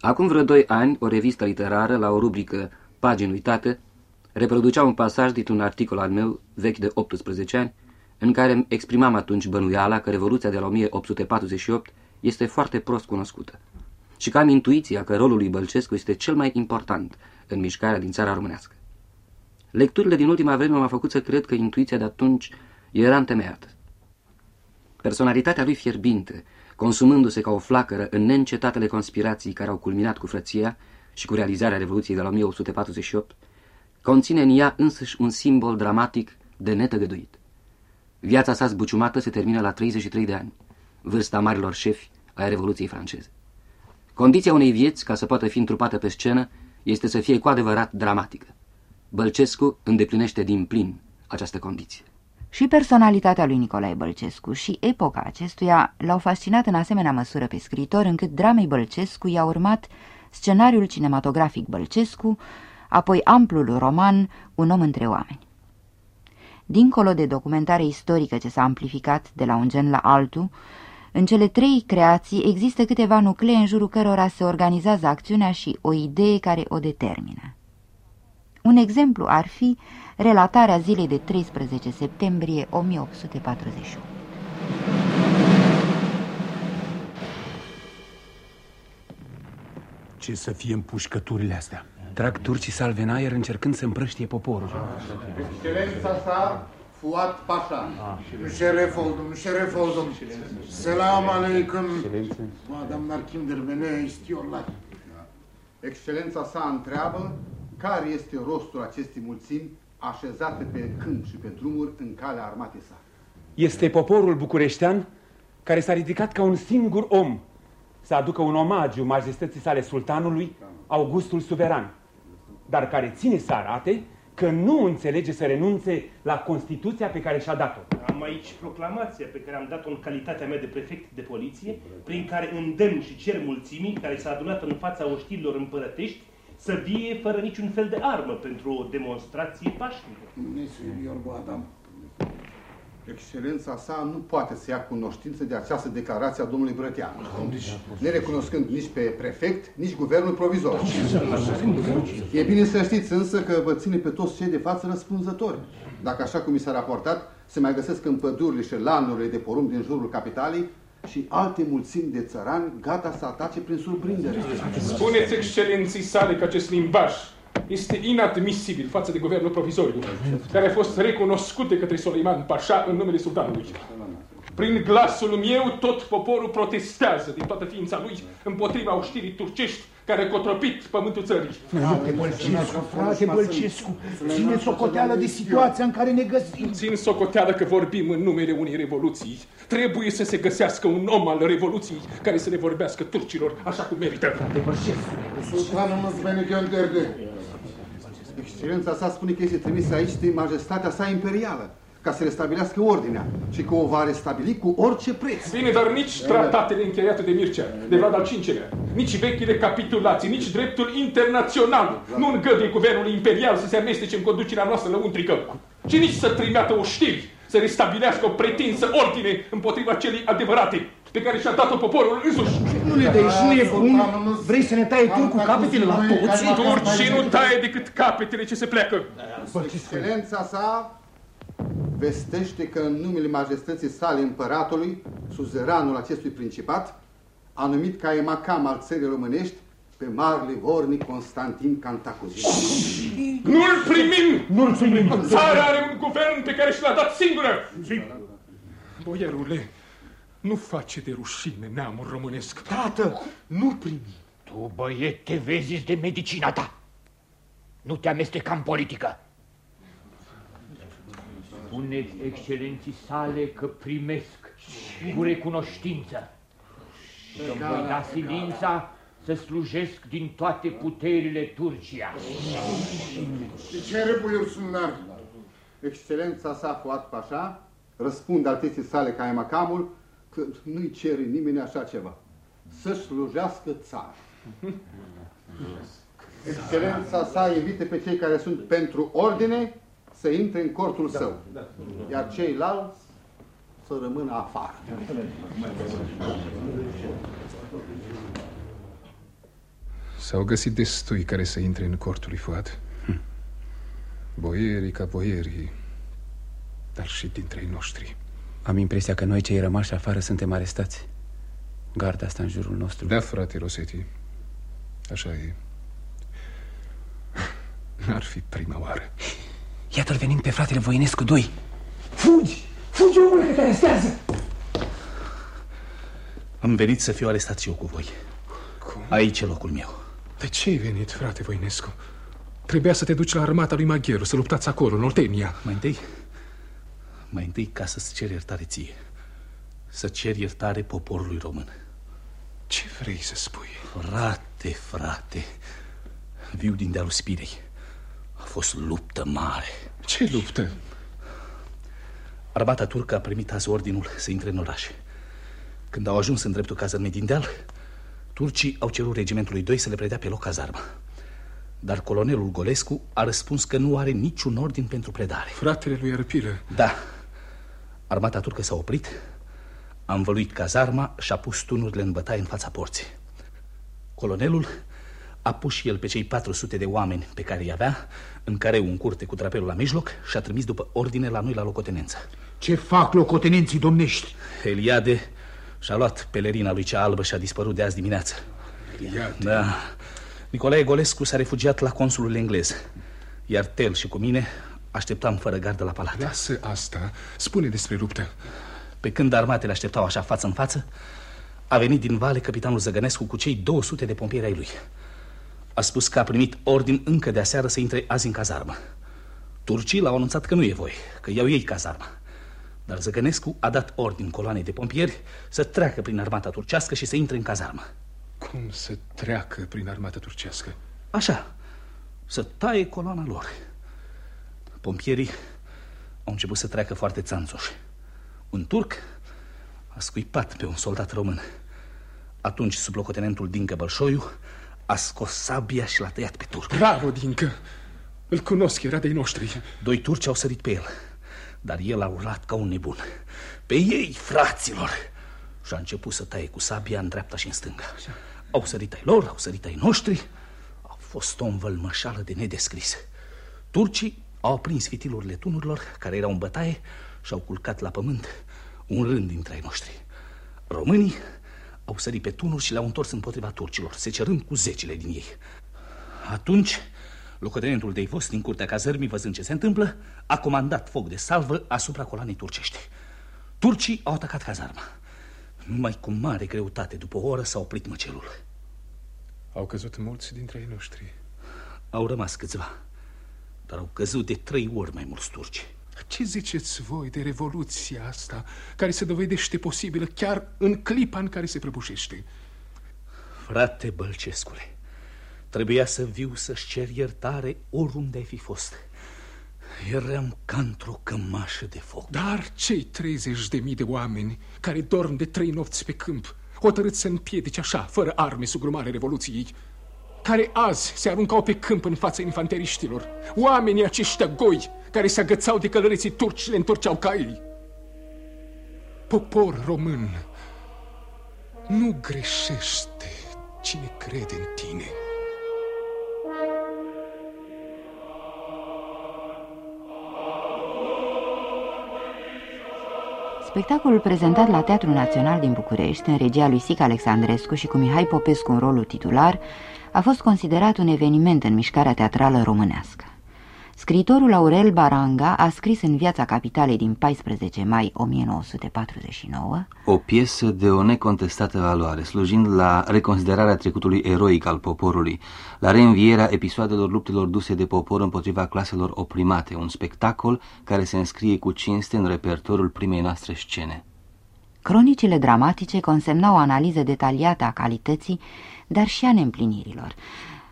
Acum vreo doi ani, o revistă literară, la o rubrică Pagini uitate, reproducea un pasaj dintr-un articol al meu, vechi de 18 ani, în care exprimam atunci bănuiala că Revoluția de la 1848 este foarte prost cunoscută și că am intuiția că rolul lui Bălcescu este cel mai important în mișcarea din țara românească. Lecturile din ultima vreme m-au făcut să cred că intuiția de atunci era întemeiată. Personalitatea lui fierbinte, consumându-se ca o flacără în neîncetatele conspirații care au culminat cu frăția și cu realizarea Revoluției de la 1848, conține în ea însăși un simbol dramatic de netăgăduit. Viața sa zbuciumată se termină la 33 de ani, vârsta marilor șefi ai Revoluției franceze. Condiția unei vieți, ca să poată fi întrupată pe scenă, este să fie cu adevărat dramatică. Bălcescu îndeplinește din plin această condiție. Și personalitatea lui Nicolae Bălcescu și epoca acestuia l-au fascinat în asemenea măsură pe scriitor încât dramei Bălcescu i-a urmat scenariul cinematografic Bălcescu, apoi amplul roman Un om între oameni. Dincolo de documentare istorică ce s-a amplificat de la un gen la altul, în cele trei creații există câteva nuclee în jurul cărora se organizează acțiunea și o idee care o determină. Un exemplu ar fi relatarea zilei de 13 septembrie 1841. Ce să fie împușcăturile astea? Trag turcii salve în aer încercând să împrăștie poporul. Excelența sa, Fuat Pașa. Șeref oldum, șeref oldum. Selam aleicum. Madam Narkim Derbene, istiolat. Excelența sa întreabă care este rostul acestei mulțimi așezate pe câmp și pe drumuri în calea armatei sa. Este poporul bucureștean care s-a ridicat ca un singur om să aducă un omagiu majestății sale sultanului, Augustul Suveran, dar care ține să arate că nu înțelege să renunțe la Constituția pe care și-a dat-o. Am aici proclamația pe care am dat-o în calitatea mea de prefect de poliție, prin care îndemn și cer mulțimii care s-a adunat în fața oștirilor împărătești să vie fără niciun fel de armă pentru o demonstrație pașnică. Neserior, Adam. Excelența sa nu poate să ia cunoștință de această declarație a domnului Brătean. Nerecunoscând nici pe prefect, nici guvernul provizor. E bine să știți însă că vă ține pe toți cei de față răspunzători. Dacă așa cum mi s-a raportat, se mai găsesc în pădurile și lanurile de porumb din jurul capitalei și alte mulțimi de țărani gata să atace prin surprindere. Spuneți excelenții sale că acest limbaj este inadmisibil față de guvernul provizoriu, care a fost recunoscut de către Soleiman Pașa în numele sultanului. Prin glasul meu, tot poporul protestează din toată ființa lui împotriva oștirii turcești care a cotropit pământul țării. Frate Bălcescu, frate Bălcescu, ține socoteală de situația în care ne găsim. Țin socoteală că vorbim în numele unei revoluții. Trebuie să se găsească un om al revoluției care să le vorbească turcilor așa cum merită. Frate Bălcescu. Sultanul Măzbeni Excelența sa spune că este trimis aici de majestatea sa imperială ca să restabilească ordinea și că o va restabili cu orice preț. Bine, dar nici tratatele încheiate de Mircea, de Vlad al V-lea, nici vechile capitulații, nici dreptul internațional nu îngăduie guvernul imperial să se amestece în conducerea noastră lăuntrică și nici să trimită o știri să restabilească o pretinsă ordine împotriva celei adevărate pe care și-a dat-o poporul însuși. Nu ne dai, nu e bun. Vrei să ne taie turcul capetele la toți? Turcii nu taie decât capetele ce se pleacă. Excelența sa vestește că în numele majestății sale împăratului, suzeranul acestui principat, a numit ca emacam al țării românești pe marele vornic Constantin Cantacuzin. Nu-l primim! Nu-l primim! Țara are un guvern pe care și l-a dat singură! Boierule, nu face de rușine neamul românesc. Tată, nu primi. Tu, băiete, vezi de medicina ta. Nu te amesteca în politică. Spuneți excelenții sale că primesc cu recunoștință. Și îmi voi da silința să slujesc din toate puterile Turcia. De ce răbuiuri sunar? Excelența sa Fuat Pașa răspunde altesii sale ca Makamul că nu-i cere nimeni așa ceva. Să slujească țara. Excelența sa invite pe cei care sunt pentru ordine să intre în cortul său, iar ceilalți să rămână afară. S-au găsit destui care să intre în cortul lui Fuad. Boierii ca boierii, dar și dintre ei noștri. Am impresia că noi cei rămași afară suntem arestați. Garda asta în jurul nostru. Da, frate Rosetti. Așa e. N-ar fi prima oară. Iată-l venind pe fratele Voinescu 2. Fugi! Fugi, omule, că te arestează! Am venit să fiu arestat și eu cu voi. Cum? Aici e locul meu. De ce ai venit, frate Voinescu? Trebuia să te duci la armata lui Magheru, să luptați acolo, în Oltenia. Mai întâi, mai întâi ca să-ți cer iertare ție. Să cer iertare poporului român. Ce vrei să spui? Frate, frate, viu din dealul Spirei. A fost luptă mare. Ce luptă? Armata turcă a primit azi ordinul să intre în oraș. Când au ajuns în dreptul cazărmei din deal, turcii au cerut regimentului 2 să le predea pe loc cazarma. Dar colonelul Golescu a răspuns că nu are niciun ordin pentru predare. Fratele lui Arpilă. Da. Armata turcă s-a oprit, a învăluit cazarma și a pus tunurile în bătaie în fața porții. Colonelul a pus și el pe cei 400 de oameni pe care îi avea în care un curte cu drapelul la mijloc și a trimis după ordine la noi la locotenență. Ce fac locotenenții domnești? Eliade și-a luat pelerina lui cea albă și a dispărut de azi dimineață. Eliade? Da. Nicolae Golescu s-a refugiat la consulul englez, iar Tel și cu mine așteptam fără gardă la palat. Lasă asta. Spune despre luptă. Pe când armatele așteptau așa față în față, a venit din vale capitanul Zăgănescu cu cei 200 de pompieri ai lui. A spus că a primit ordin încă de aseară să intre azi în cazarmă. Turcii l-au anunțat că nu e voi, că iau ei cazarma. Dar Zăgănescu a dat ordin coloanei de pompieri să treacă prin armata turcească și să intre în cazarmă. Cum să treacă prin armata turcească? Așa, să taie coloana lor. Pompierii au început să treacă foarte țanțoși. Un turc a scuipat pe un soldat român. Atunci sublocotenentul Dincă Bălșoiu a scos sabia și l-a tăiat pe turc. Bravo, Dincă! Îl cunosc, era de-ai noștri. Doi turci au sărit pe el, dar el a urlat ca un nebun. Pe ei, fraților! Și a început să taie cu sabia în dreapta și în stânga. Au sărit ai lor, au sărit ai noștri. A fost o învălmășală de nedescris. Turcii au aprins fitilurile tunurilor care erau în bătaie și au culcat la pământ un rând dintre ai noștri. Românii au sărit pe tunuri și le-au întors împotriva turcilor, se cerând cu zecile din ei. Atunci, locotenentul de fost din curtea cazărmii, văzând ce se întâmplă, a comandat foc de salvă asupra coloanei turcești. Turcii au atacat cazarma. Numai cu mare greutate, după o oră, s-a oprit măcelul. Au căzut mulți dintre ei noștri. Au rămas câțiva, dar au căzut de trei ori mai mulți turci. Ce ziceți voi de revoluția asta, care se dovedește posibilă chiar în clipa în care se prăbușește? Frate Bălcescule, trebuia să viu să-și cer iertare oriunde ai fi fost. Eram ca într-o cămașă de foc. Dar cei 30 de mii de oameni care dorm de trei nopți pe câmp, hotărâți să împiedice așa, fără arme, sugrumare revoluției, care azi se aruncau pe câmp în fața infanteriștilor, oamenii aceștia goi, care se agățau de călăreții turci și le întorceau ca ei. Popor român, nu greșește cine crede în tine. Spectacolul prezentat la Teatrul Național din București, în regia lui Sic Alexandrescu și cu Mihai Popescu în rolul titular, a fost considerat un eveniment în mișcarea teatrală românească. Scriitorul Aurel Baranga a scris în Viața Capitalei din 14 mai 1949 o piesă de o necontestată valoare, slujind la reconsiderarea trecutului eroic al poporului, la reînvierea episoadelor luptelor duse de popor împotriva claselor oprimate, un spectacol care se înscrie cu cinste în repertoriul primei noastre scene. Cronicile dramatice consemnau o analiză detaliată a calității, dar și a neîmplinirilor,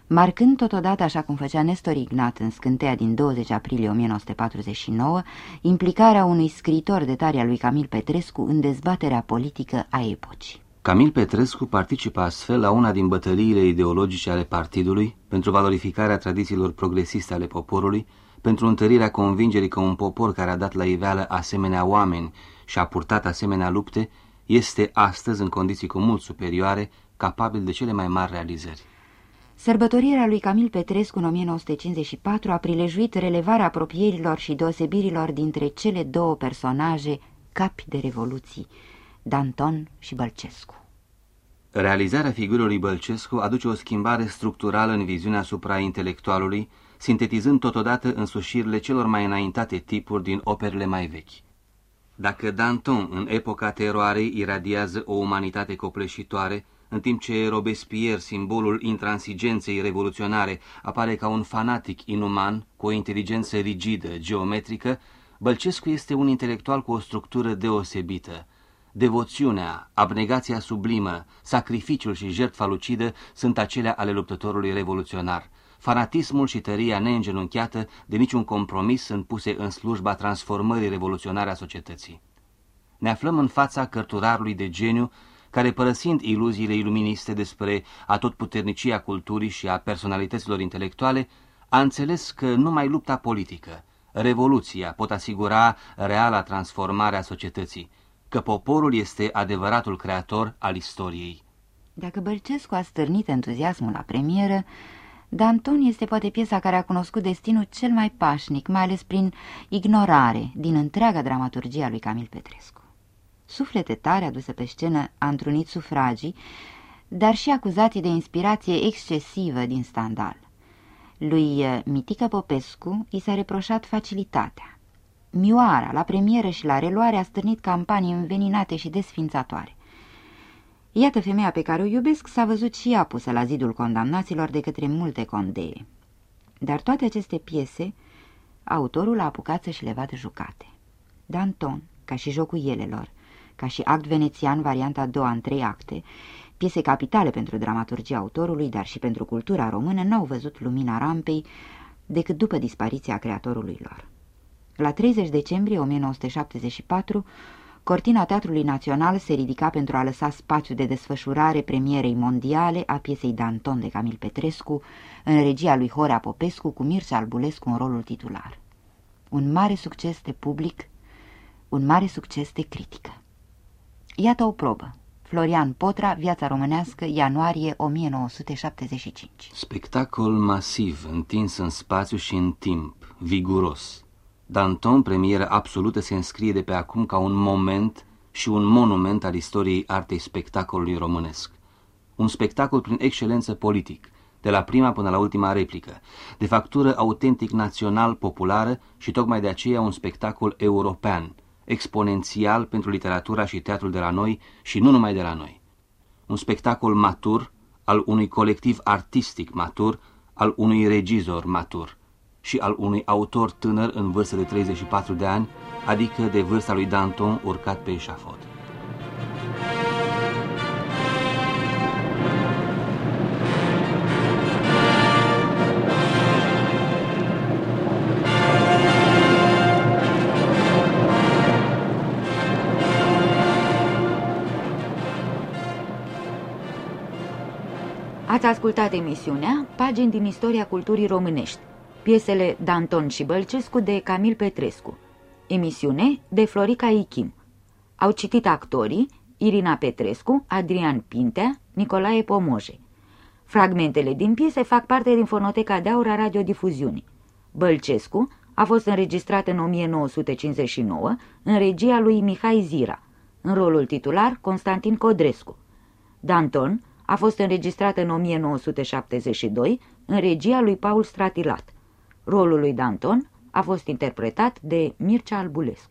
marcând totodată, așa cum făcea Nestor Ignat în scânteia din 20 aprilie 1949, implicarea unui scriitor de tare lui Camil Petrescu în dezbaterea politică a epocii. Camil Petrescu participă astfel la una din bătăliile ideologice ale partidului pentru valorificarea tradițiilor progresiste ale poporului, pentru întărirea convingerii că un popor care a dat la iveală asemenea oameni și a purtat asemenea lupte, este astăzi, în condiții cu mult superioare, capabil de cele mai mari realizări. Sărbătorirea lui Camil Petrescu în 1954 a prilejuit relevarea apropierilor și deosebirilor dintre cele două personaje capi de revoluții, Danton și Bălcescu. Realizarea figurii Bălcescu aduce o schimbare structurală în viziunea asupra intelectualului, sintetizând totodată însușirile celor mai înaintate tipuri din operele mai vechi. Dacă Danton, în epoca teroarei, iradiază o umanitate copleșitoare, în timp ce Robespierre, simbolul intransigenței revoluționare, apare ca un fanatic inuman, cu o inteligență rigidă, geometrică, Bălcescu este un intelectual cu o structură deosebită. Devoțiunea, abnegația sublimă, sacrificiul și jertfa lucidă sunt acelea ale luptătorului revoluționar. Fanatismul și tăria neîngenunchiată de niciun compromis sunt puse în slujba transformării revoluționare a societății. Ne aflăm în fața cărturarului de geniu care, părăsind iluziile iluministe despre atotputernicia culturii și a personalităților intelectuale, a înțeles că numai lupta politică, revoluția pot asigura reala transformare a societății, că poporul este adevăratul creator al istoriei. Dacă Bălcescu a stârnit entuziasmul la premieră, Danton este poate piesa care a cunoscut destinul cel mai pașnic, mai ales prin ignorare din întreaga dramaturgie a lui Camil Petrescu. Suflete tare aduse pe scenă a întrunit sufragii, dar și acuzații de inspirație excesivă din standal. Lui eh, Mitică Popescu i s-a reproșat facilitatea. Mioara, la premieră și la reluare, a stârnit campanii înveninate și desfințatoare. Iată femeia pe care o iubesc s-a văzut și ea pusă la zidul condamnaților de către multe condee. Dar toate aceste piese, autorul a apucat să-și le vadă jucate. Danton, ca și jocul elelor, ca și act venețian, varianta a doua în trei acte, piese capitale pentru dramaturgia autorului, dar și pentru cultura română, n-au văzut lumina rampei decât după dispariția creatorului lor. La 30 decembrie 1974, cortina Teatrului Național se ridica pentru a lăsa spațiu de desfășurare premierei mondiale a piesei Danton de Camil Petrescu, în regia lui Horea Popescu cu Mircea Albulescu în rolul titular. Un mare succes de public, un mare succes de critică. Iată o probă. Florian Potra, Viața românească, ianuarie 1975. Spectacol masiv, întins în spațiu și în timp, viguros. Danton, premieră absolută, se înscrie de pe acum ca un moment și un monument al istoriei artei spectacolului românesc. Un spectacol prin excelență politic, de la prima până la ultima replică, de factură autentic național-populară și tocmai de aceea un spectacol european – exponențial pentru literatura și teatrul de la noi și nu numai de la noi. Un spectacol matur al unui colectiv artistic matur, al unui regizor matur și al unui autor tânăr în vârstă de 34 de ani, adică de vârsta lui Danton urcat pe eșafod. Ați ascultat emisiunea Pagini din istoria culturii românești, piesele Danton și Bălcescu de Camil Petrescu, emisiune de Florica Ichim. Au citit actorii Irina Petrescu, Adrian Pintea, Nicolae Pomoje. Fragmentele din piese fac parte din fonoteca de aur a radiodifuziunii. Bălcescu a fost înregistrat în 1959 în regia lui Mihai Zira, în rolul titular Constantin Codrescu. Danton a fost înregistrată în 1972 în regia lui Paul Stratilat. Rolul lui Danton a fost interpretat de Mircea Albulescu.